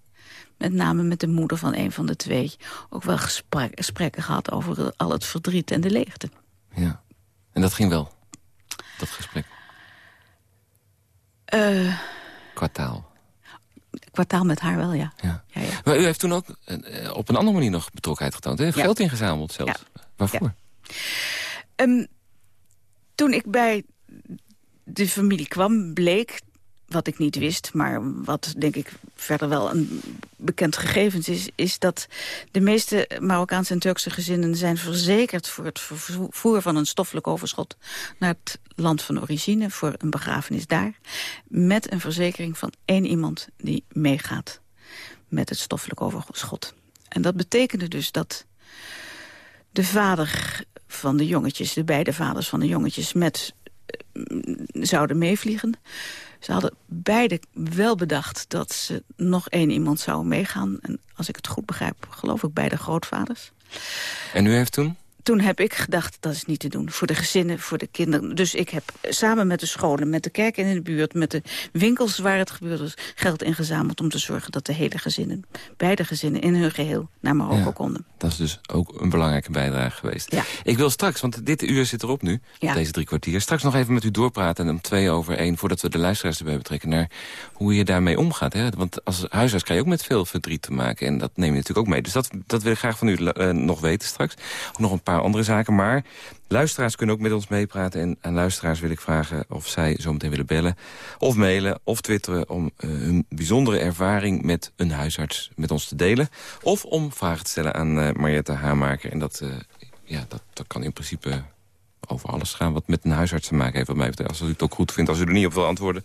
[SPEAKER 6] met name met de moeder van een van de twee... ook wel gesprekken gehad over al het verdriet en de leegte.
[SPEAKER 3] Ja, en dat ging wel, dat gesprek?
[SPEAKER 6] Uh,
[SPEAKER 3] Kwartaal?
[SPEAKER 6] Met haar wel, ja.
[SPEAKER 3] ja. ja, ja. Maar u heeft toen ook uh, op een andere manier nog betrokkenheid getoond. U heeft geld ingezameld zelfs. Waarvoor?
[SPEAKER 6] Um, toen ik bij de familie kwam, bleek wat ik niet wist, maar wat denk ik verder wel een bekend gegeven is... is dat de meeste Marokkaanse en Turkse gezinnen zijn verzekerd... voor het vervoer van een stoffelijk overschot naar het land van origine... voor een begrafenis daar, met een verzekering van één iemand die meegaat met het stoffelijk overschot. En dat betekende dus dat de vader van de jongetjes, de beide vaders van de jongetjes... met eh, zouden meevliegen. Ze hadden beide wel bedacht dat ze nog één iemand zouden meegaan. En als ik het goed begrijp, geloof ik beide grootvaders.
[SPEAKER 3] En u heeft toen?
[SPEAKER 6] Toen heb ik gedacht, dat is niet te doen. Voor de gezinnen, voor de kinderen. Dus ik heb samen met de scholen, met de kerken in de buurt... met de winkels waar het gebeurd is, geld ingezameld... om te zorgen dat de hele gezinnen, beide gezinnen in hun geheel... naar Marokko konden.
[SPEAKER 3] Dat is dus ook een belangrijke bijdrage geweest.
[SPEAKER 6] Ja.
[SPEAKER 3] Ik wil straks, want dit uur zit erop nu, ja. deze drie kwartier... straks nog even met u doorpraten en om twee over één... voordat we de luisteraars erbij betrekken... naar hoe je daarmee omgaat. Hè? Want als huisarts krijg je ook met veel verdriet te maken. En dat neem je natuurlijk ook mee. Dus dat, dat wil ik graag van u uh, nog weten straks. Ook nog een paar andere zaken. Maar luisteraars kunnen ook met ons meepraten. En aan luisteraars wil ik vragen of zij zometeen willen bellen... of mailen of twitteren om uh, hun bijzondere ervaring met een huisarts met ons te delen. Of om vragen te stellen aan uh, Mariette Haarmaker. En dat, uh, ja, dat, dat kan in principe over alles gaan wat met een huisarts te maken heeft. Wat mij betreft. Als u het ook goed vindt, als u er niet op wil antwoorden...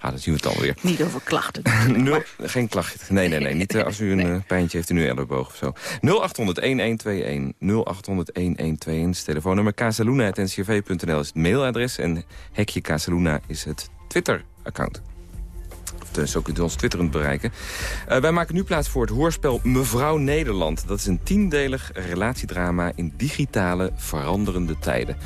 [SPEAKER 3] Ah, dan zien we het alweer.
[SPEAKER 6] Niet over klachten.
[SPEAKER 3] Nul, geen klachten. Nee, nee, nee. Niet uh, als u een nee. uh, pijntje heeft in uw elleboog of zo. 0800-1121. 0800-1121 is telefoonnummer. casaluna.ncrv.nl is het mailadres. En Hekje Casaluna is het Twitter-account. Zo kunt u ons twitterend bereiken. Uh, wij maken nu plaats voor het hoorspel Mevrouw Nederland. Dat is een tiendelig relatiedrama in digitale veranderende tijden.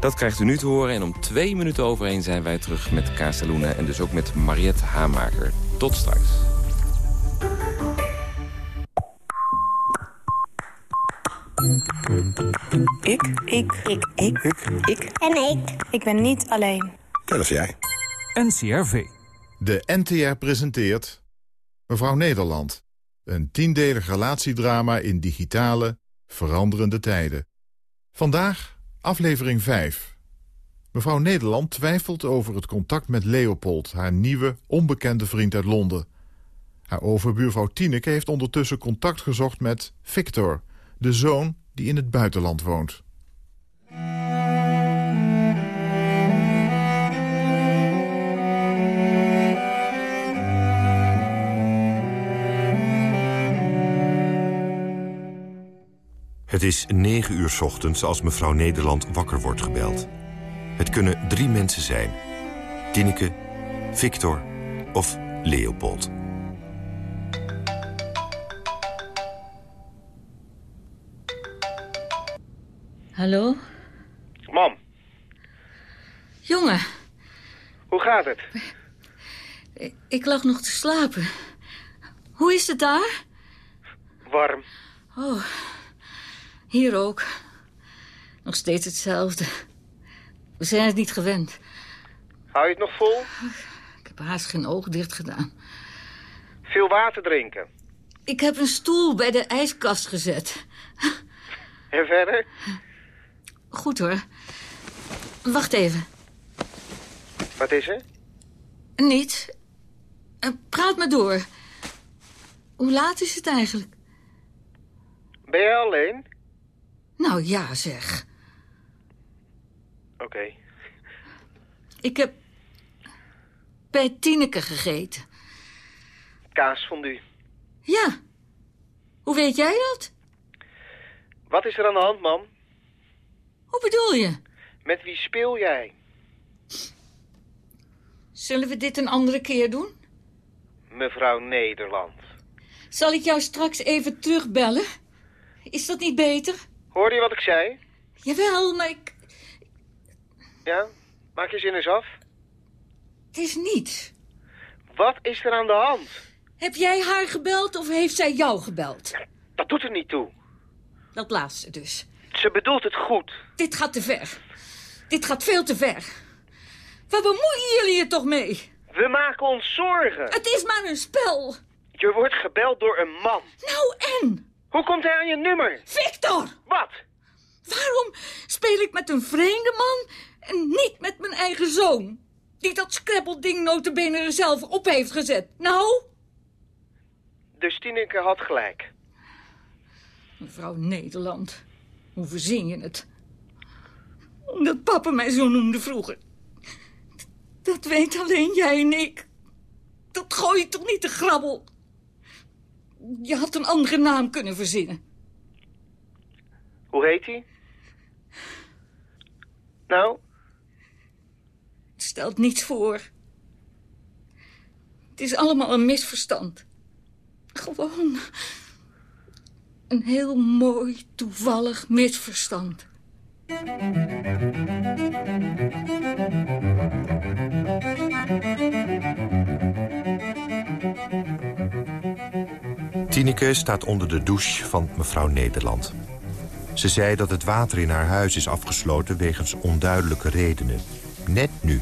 [SPEAKER 3] Dat krijgt u nu te horen en om twee minuten overheen zijn wij terug met Casaluna... en dus ook met Mariette Hamaker. Tot straks.
[SPEAKER 9] Ik. Ik. Ik. Ik. Ik. Ik. En ik. Ik ben niet alleen.
[SPEAKER 10] Dat is jij.
[SPEAKER 1] NCRV.
[SPEAKER 2] De NTR presenteert Mevrouw Nederland. Een tiendelig relatiedrama in digitale, veranderende tijden. Vandaag aflevering 5. Mevrouw Nederland twijfelt over het contact met Leopold... haar nieuwe, onbekende vriend uit Londen. Haar overbuurvrouw Tineke heeft ondertussen contact gezocht met Victor... de zoon die in het buitenland woont.
[SPEAKER 10] Het is negen uur 's ochtends als mevrouw Nederland wakker wordt gebeld. Het kunnen drie mensen zijn. Tineke, Victor of Leopold.
[SPEAKER 11] Hallo?
[SPEAKER 12] Mam.
[SPEAKER 11] Jongen.
[SPEAKER 12] Hoe gaat het?
[SPEAKER 11] Ik, ik lag nog te slapen. Hoe is het daar?
[SPEAKER 12] Warm.
[SPEAKER 11] Oh, hier ook. Nog steeds hetzelfde. We zijn het niet gewend.
[SPEAKER 12] Hou je het nog vol?
[SPEAKER 11] Ik heb haast geen oog dicht gedaan.
[SPEAKER 12] Veel water drinken.
[SPEAKER 11] Ik heb een stoel bij de ijskast gezet.
[SPEAKER 12] En verder?
[SPEAKER 11] Goed hoor. Wacht even.
[SPEAKER 12] Wat is er?
[SPEAKER 11] Niets. Uh, praat maar door. Hoe laat is het eigenlijk?
[SPEAKER 12] Ben je alleen?
[SPEAKER 11] Nou ja, zeg.
[SPEAKER 12] Oké.
[SPEAKER 11] Ik heb bij Tineke gegeten.
[SPEAKER 12] Kaasfondue.
[SPEAKER 11] Ja. Hoe weet jij dat?
[SPEAKER 12] Wat is er aan de hand, mam?
[SPEAKER 11] Hoe bedoel je?
[SPEAKER 12] Met wie speel jij?
[SPEAKER 11] Zullen we dit een andere keer doen?
[SPEAKER 12] Mevrouw Nederland.
[SPEAKER 11] Zal ik jou straks even terugbellen? Is dat niet beter?
[SPEAKER 12] Hoorde je wat ik zei?
[SPEAKER 11] Jawel, maar ik...
[SPEAKER 12] Ja? Maak je zin eens af.
[SPEAKER 11] Het is niet.
[SPEAKER 12] Wat is er aan de hand?
[SPEAKER 11] Heb jij haar gebeld of heeft zij jou gebeld?
[SPEAKER 12] Dat doet er niet toe.
[SPEAKER 11] Dat laatste dus.
[SPEAKER 12] Ze bedoelt het goed.
[SPEAKER 11] Dit gaat te ver. Dit gaat veel te ver. Waar bemoeien jullie je toch mee?
[SPEAKER 12] We maken ons zorgen.
[SPEAKER 11] Het is maar een spel.
[SPEAKER 12] Je wordt gebeld door een man.
[SPEAKER 11] Nou en?
[SPEAKER 12] Hoe komt hij aan je nummer?
[SPEAKER 11] Victor!
[SPEAKER 12] Wat?
[SPEAKER 11] Waarom speel ik met een vreemde man en niet met mijn eigen zoon? Die dat Scrabble-ding notabene er zelf op heeft gezet. Nou?
[SPEAKER 12] Dus Tineke had gelijk.
[SPEAKER 11] Mevrouw Nederland, hoe verzin je het? Omdat papa mij zo noemde vroeger. Dat weet alleen jij en ik. Dat gooi je toch niet te grabbel? Je had een andere naam kunnen verzinnen.
[SPEAKER 12] Hoe heet hij? Nou?
[SPEAKER 11] Het stelt niets voor. Het is allemaal een misverstand. Gewoon een heel mooi, toevallig misverstand.
[SPEAKER 10] Tineke staat onder de douche van mevrouw Nederland. Ze zei dat het water in haar huis is afgesloten wegens onduidelijke redenen. Net nu.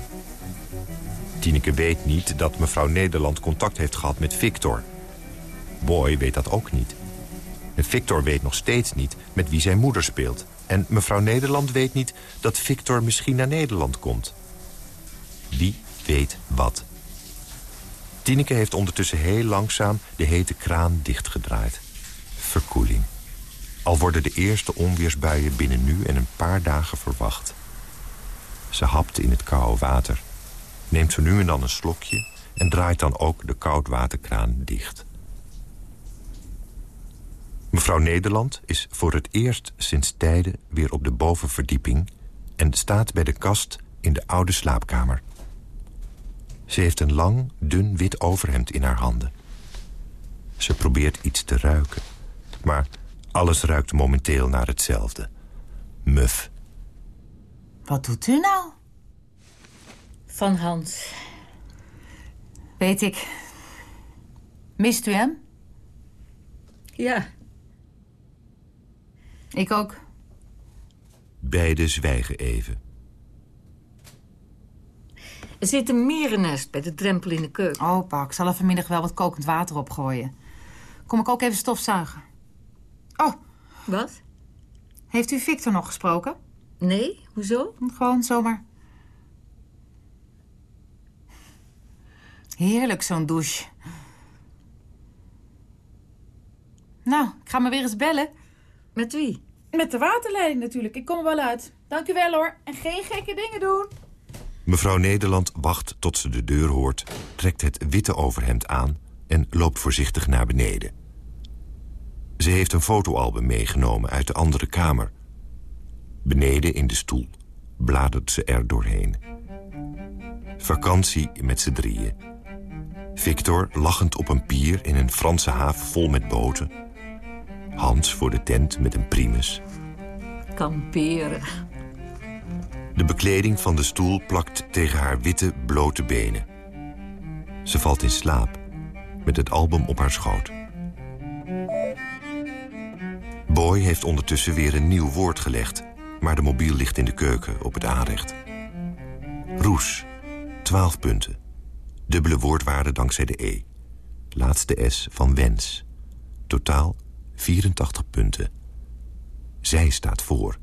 [SPEAKER 10] Tineke weet niet dat mevrouw Nederland contact heeft gehad met Victor. Boy weet dat ook niet. En Victor weet nog steeds niet met wie zijn moeder speelt. En mevrouw Nederland weet niet dat Victor misschien naar Nederland komt. Wie weet wat. Tineke heeft ondertussen heel langzaam de hete kraan dichtgedraaid. Verkoeling. Al worden de eerste onweersbuien binnen nu en een paar dagen verwacht. Ze hapt in het koude water, neemt zo nu en dan een slokje... en draait dan ook de koudwaterkraan dicht. Mevrouw Nederland is voor het eerst sinds tijden weer op de bovenverdieping... en staat bij de kast in de oude slaapkamer. Ze heeft een lang, dun wit overhemd in haar handen. Ze probeert iets te ruiken, maar alles ruikt momenteel naar hetzelfde. Muf.
[SPEAKER 13] Wat doet u nou?
[SPEAKER 11] Van Hans.
[SPEAKER 13] Weet ik. Mist u hem?
[SPEAKER 11] Ja.
[SPEAKER 13] Ik ook.
[SPEAKER 10] Beiden zwijgen even.
[SPEAKER 11] Er zit een mierennest bij de drempel in de keuken.
[SPEAKER 13] Oh, pak. Ik zal er vanmiddag wel wat kokend water opgooien. Kom ik ook even stofzuigen. Oh.
[SPEAKER 11] Wat?
[SPEAKER 13] Heeft u Victor nog gesproken?
[SPEAKER 11] Nee, hoezo?
[SPEAKER 13] Gewoon zomaar. Heerlijk, zo'n douche. Nou, ik ga me weer eens bellen.
[SPEAKER 11] Met wie?
[SPEAKER 13] Met de waterleiding natuurlijk. Ik kom er wel uit. Dank u wel hoor. En geen gekke dingen doen.
[SPEAKER 10] Mevrouw Nederland wacht tot ze de deur hoort... trekt het witte overhemd aan en loopt voorzichtig naar beneden. Ze heeft een fotoalbum meegenomen uit de andere kamer. Beneden in de stoel bladert ze er doorheen. Vakantie met z'n drieën. Victor lachend op een pier in een Franse haven vol met boten. Hans voor de tent met een primus.
[SPEAKER 11] Kamperen.
[SPEAKER 10] De bekleding van de stoel plakt tegen haar witte, blote benen. Ze valt in slaap, met het album op haar schoot. Boy heeft ondertussen weer een nieuw woord gelegd... maar de mobiel ligt in de keuken op het aanrecht. Roes, 12 punten. Dubbele woordwaarde dankzij de E. Laatste S van wens. Totaal 84 punten. Zij staat voor.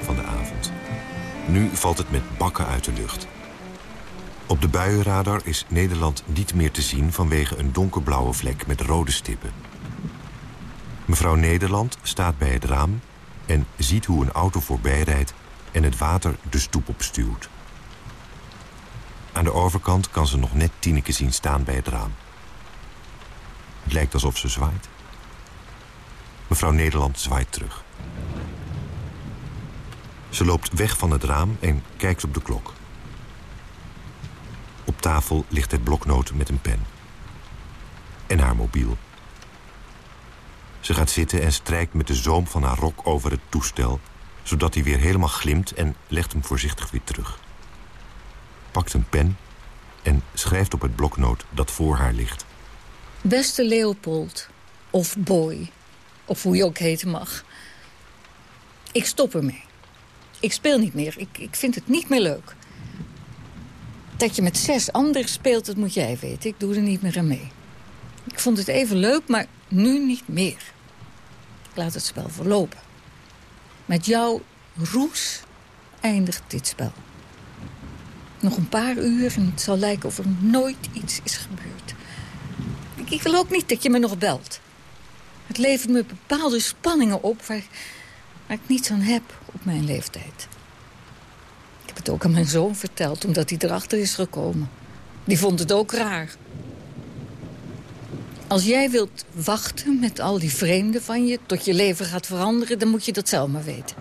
[SPEAKER 10] Van de avond. Nu valt het met bakken uit de lucht. Op de buienradar is Nederland niet meer te zien vanwege een donkerblauwe vlek met rode stippen. Mevrouw Nederland staat bij het raam en ziet hoe een auto voorbij rijdt en het water de stoep opstuwt. Aan de overkant kan ze nog net Tineke zien staan bij het raam. Het lijkt alsof ze zwaait. Mevrouw Nederland zwaait terug. Ze loopt weg van het raam en kijkt op de klok. Op tafel ligt het bloknoot met een pen. En haar mobiel. Ze gaat zitten en strijkt met de zoom van haar rok over het toestel... zodat hij weer helemaal glimt en legt hem voorzichtig weer terug. Pakt een pen en schrijft op het bloknoot dat voor haar ligt.
[SPEAKER 11] Beste Leopold, of Boy, of hoe je ook heten mag. Ik stop ermee. Ik speel niet meer. Ik, ik vind het niet meer leuk. Dat je met zes anderen speelt, dat moet jij weten. Ik doe er niet meer aan mee. Ik vond het even leuk, maar nu niet meer. Ik laat het spel verlopen. Met jou, Roes, eindigt dit spel. Nog een paar uur en het zal lijken of er nooit iets is gebeurd. Ik, ik wil ook niet dat je me nog belt. Het levert me bepaalde spanningen op waar ik niets aan heb op mijn leeftijd. Ik heb het ook aan mijn zoon verteld, omdat hij erachter is gekomen. Die vond het ook raar. Als jij wilt wachten met al die vreemden van je... tot je leven gaat veranderen, dan moet je dat zelf maar weten.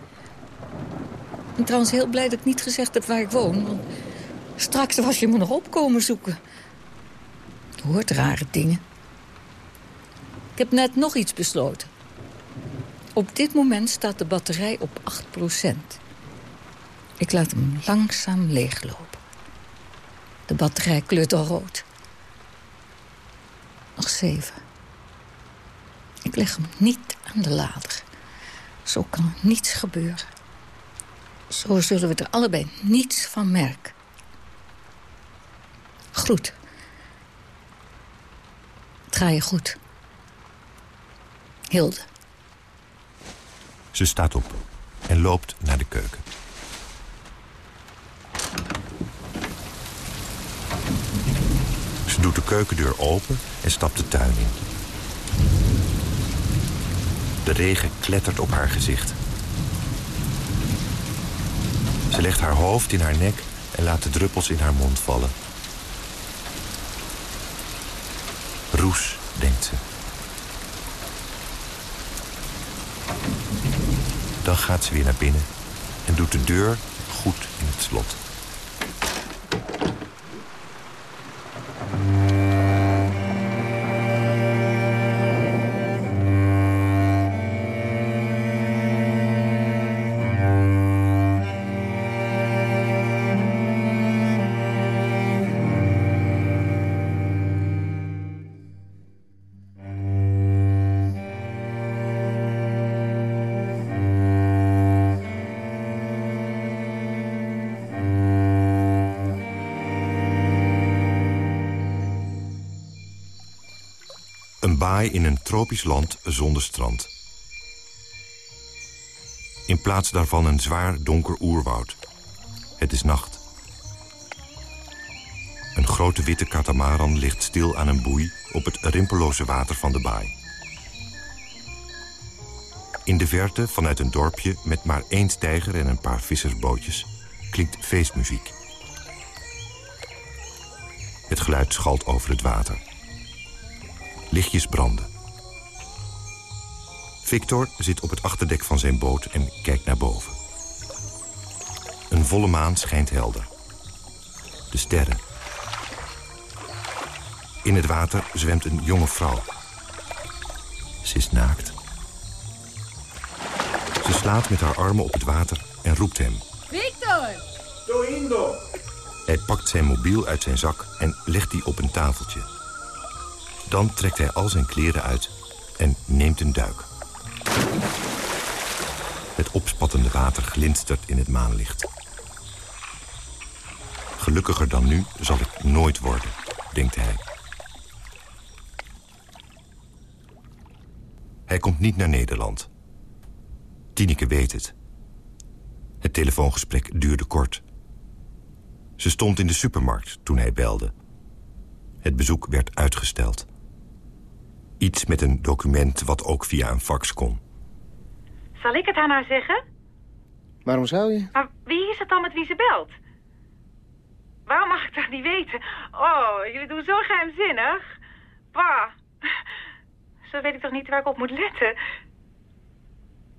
[SPEAKER 11] Ik ben trouwens heel blij dat ik niet gezegd heb waar ik woon. Want straks was je me nog opkomen zoeken. Je hoort rare dingen. Ik heb net nog iets besloten. Op dit moment staat de batterij op 8% Ik laat hem langzaam leeglopen. De batterij kleurt al rood. Nog zeven. Ik leg hem niet aan de lader. Zo kan er niets gebeuren. Zo zullen we er allebei niets van merken. Groet. Ga je goed. Hilde.
[SPEAKER 10] Ze staat op en loopt naar de keuken. Ze doet de keukendeur open en stapt de tuin in. De regen klettert op haar gezicht. Ze legt haar hoofd in haar nek en laat de druppels in haar mond vallen. Roes, denkt ze. Dan gaat ze weer naar binnen en doet de deur goed in het slot. In een tropisch land zonder strand. In plaats daarvan een zwaar donker oerwoud. Het is nacht. Een grote witte katamaran ligt stil aan een boei... op het rimpelloze water van de baai. In de verte, vanuit een dorpje met maar één steiger en een paar vissersbootjes... klinkt feestmuziek. Het geluid schalt over het water. Lichtjes branden. Victor zit op het achterdek van zijn boot en kijkt naar boven. Een volle maan schijnt helder. De sterren. In het water zwemt een jonge vrouw. Ze is naakt. Ze slaat met haar armen op het water en roept hem.
[SPEAKER 14] Victor!
[SPEAKER 12] Toindo!
[SPEAKER 10] Hij pakt zijn mobiel uit zijn zak en legt die op een tafeltje. Dan trekt hij al zijn kleren uit en neemt een duik. Het opspattende water glinstert in het maanlicht. Gelukkiger dan nu zal ik nooit worden, denkt hij. Hij komt niet naar Nederland. Tineke weet het. Het telefoongesprek duurde kort. Ze stond in de supermarkt toen hij belde. Het bezoek werd uitgesteld. Iets met een document wat ook via een fax kon.
[SPEAKER 14] Zal ik het haar nou zeggen?
[SPEAKER 12] Waarom zou je?
[SPEAKER 14] Maar wie is het dan met wie ze belt? Waarom mag ik dat niet weten? Oh, jullie doen zo geheimzinnig. Pa, zo weet ik toch niet waar ik op moet letten?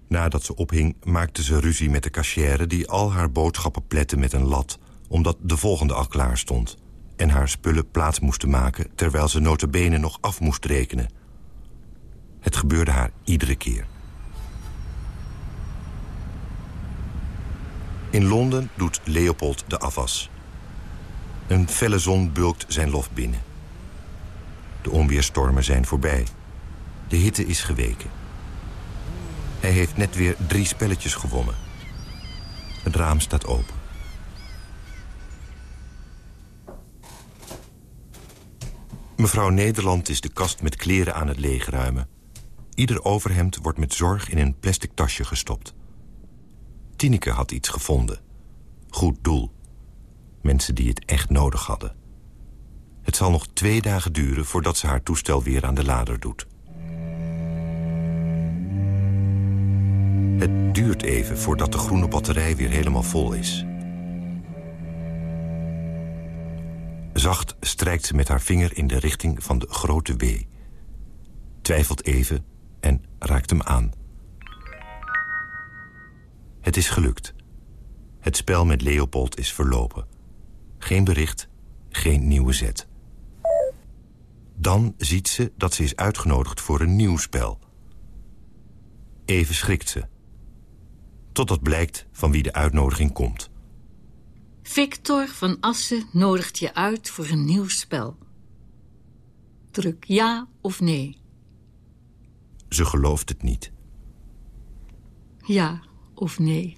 [SPEAKER 10] Nadat ze ophing, maakte ze ruzie met de cashier... die al haar boodschappen plette met een lat... omdat de volgende al klaar stond... en haar spullen plaats moesten maken... terwijl ze notabene nog af moest rekenen. Het gebeurde haar iedere keer. In Londen doet Leopold de afwas. Een felle zon bulkt zijn lof binnen. De onweerstormen zijn voorbij. De hitte is geweken. Hij heeft net weer drie spelletjes gewonnen. Het raam staat open. Mevrouw Nederland is de kast met kleren aan het leegruimen. Ieder overhemd wordt met zorg in een plastic tasje gestopt. Tineke had iets gevonden. Goed doel. Mensen die het echt nodig hadden. Het zal nog twee dagen duren voordat ze haar toestel weer aan de lader doet. Het duurt even voordat de groene batterij weer helemaal vol is. Zacht strijkt ze met haar vinger in de richting van de grote W. Twijfelt even en raakt hem aan. Het is gelukt. Het spel met Leopold is verlopen. Geen bericht, geen nieuwe zet. Dan ziet ze dat ze is uitgenodigd voor een nieuw spel. Even schrikt ze. Totdat blijkt van wie de uitnodiging komt.
[SPEAKER 11] Victor van Assen nodigt je uit voor een nieuw spel. Druk ja of nee.
[SPEAKER 10] Ze gelooft het niet.
[SPEAKER 11] Ja of nee.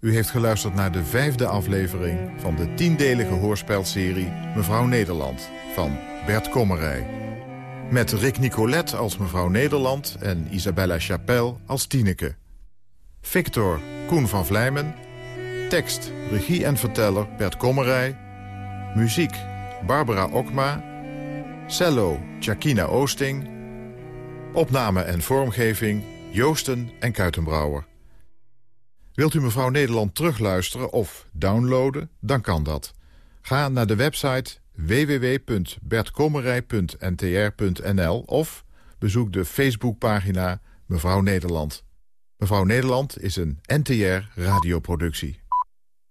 [SPEAKER 2] U heeft geluisterd naar de vijfde aflevering van de tiendelige hoorspelserie Mevrouw Nederland van Bert Kommerij. Met Rick Nicolet als mevrouw Nederland en Isabella Chapelle als Tieneke. Victor Koen van Vlijmen. Tekst, regie en verteller Bert Kommerij. Muziek Barbara Okma. Cello Chakina Oosting. Opname en vormgeving Joosten en Kuitenbrouwer. Wilt u mevrouw Nederland terugluisteren of downloaden? Dan kan dat. Ga naar de website www.bertkommerij.ntr.nl of bezoek de Facebookpagina Mevrouw Nederland. Mevrouw Nederland is een NTR radioproductie.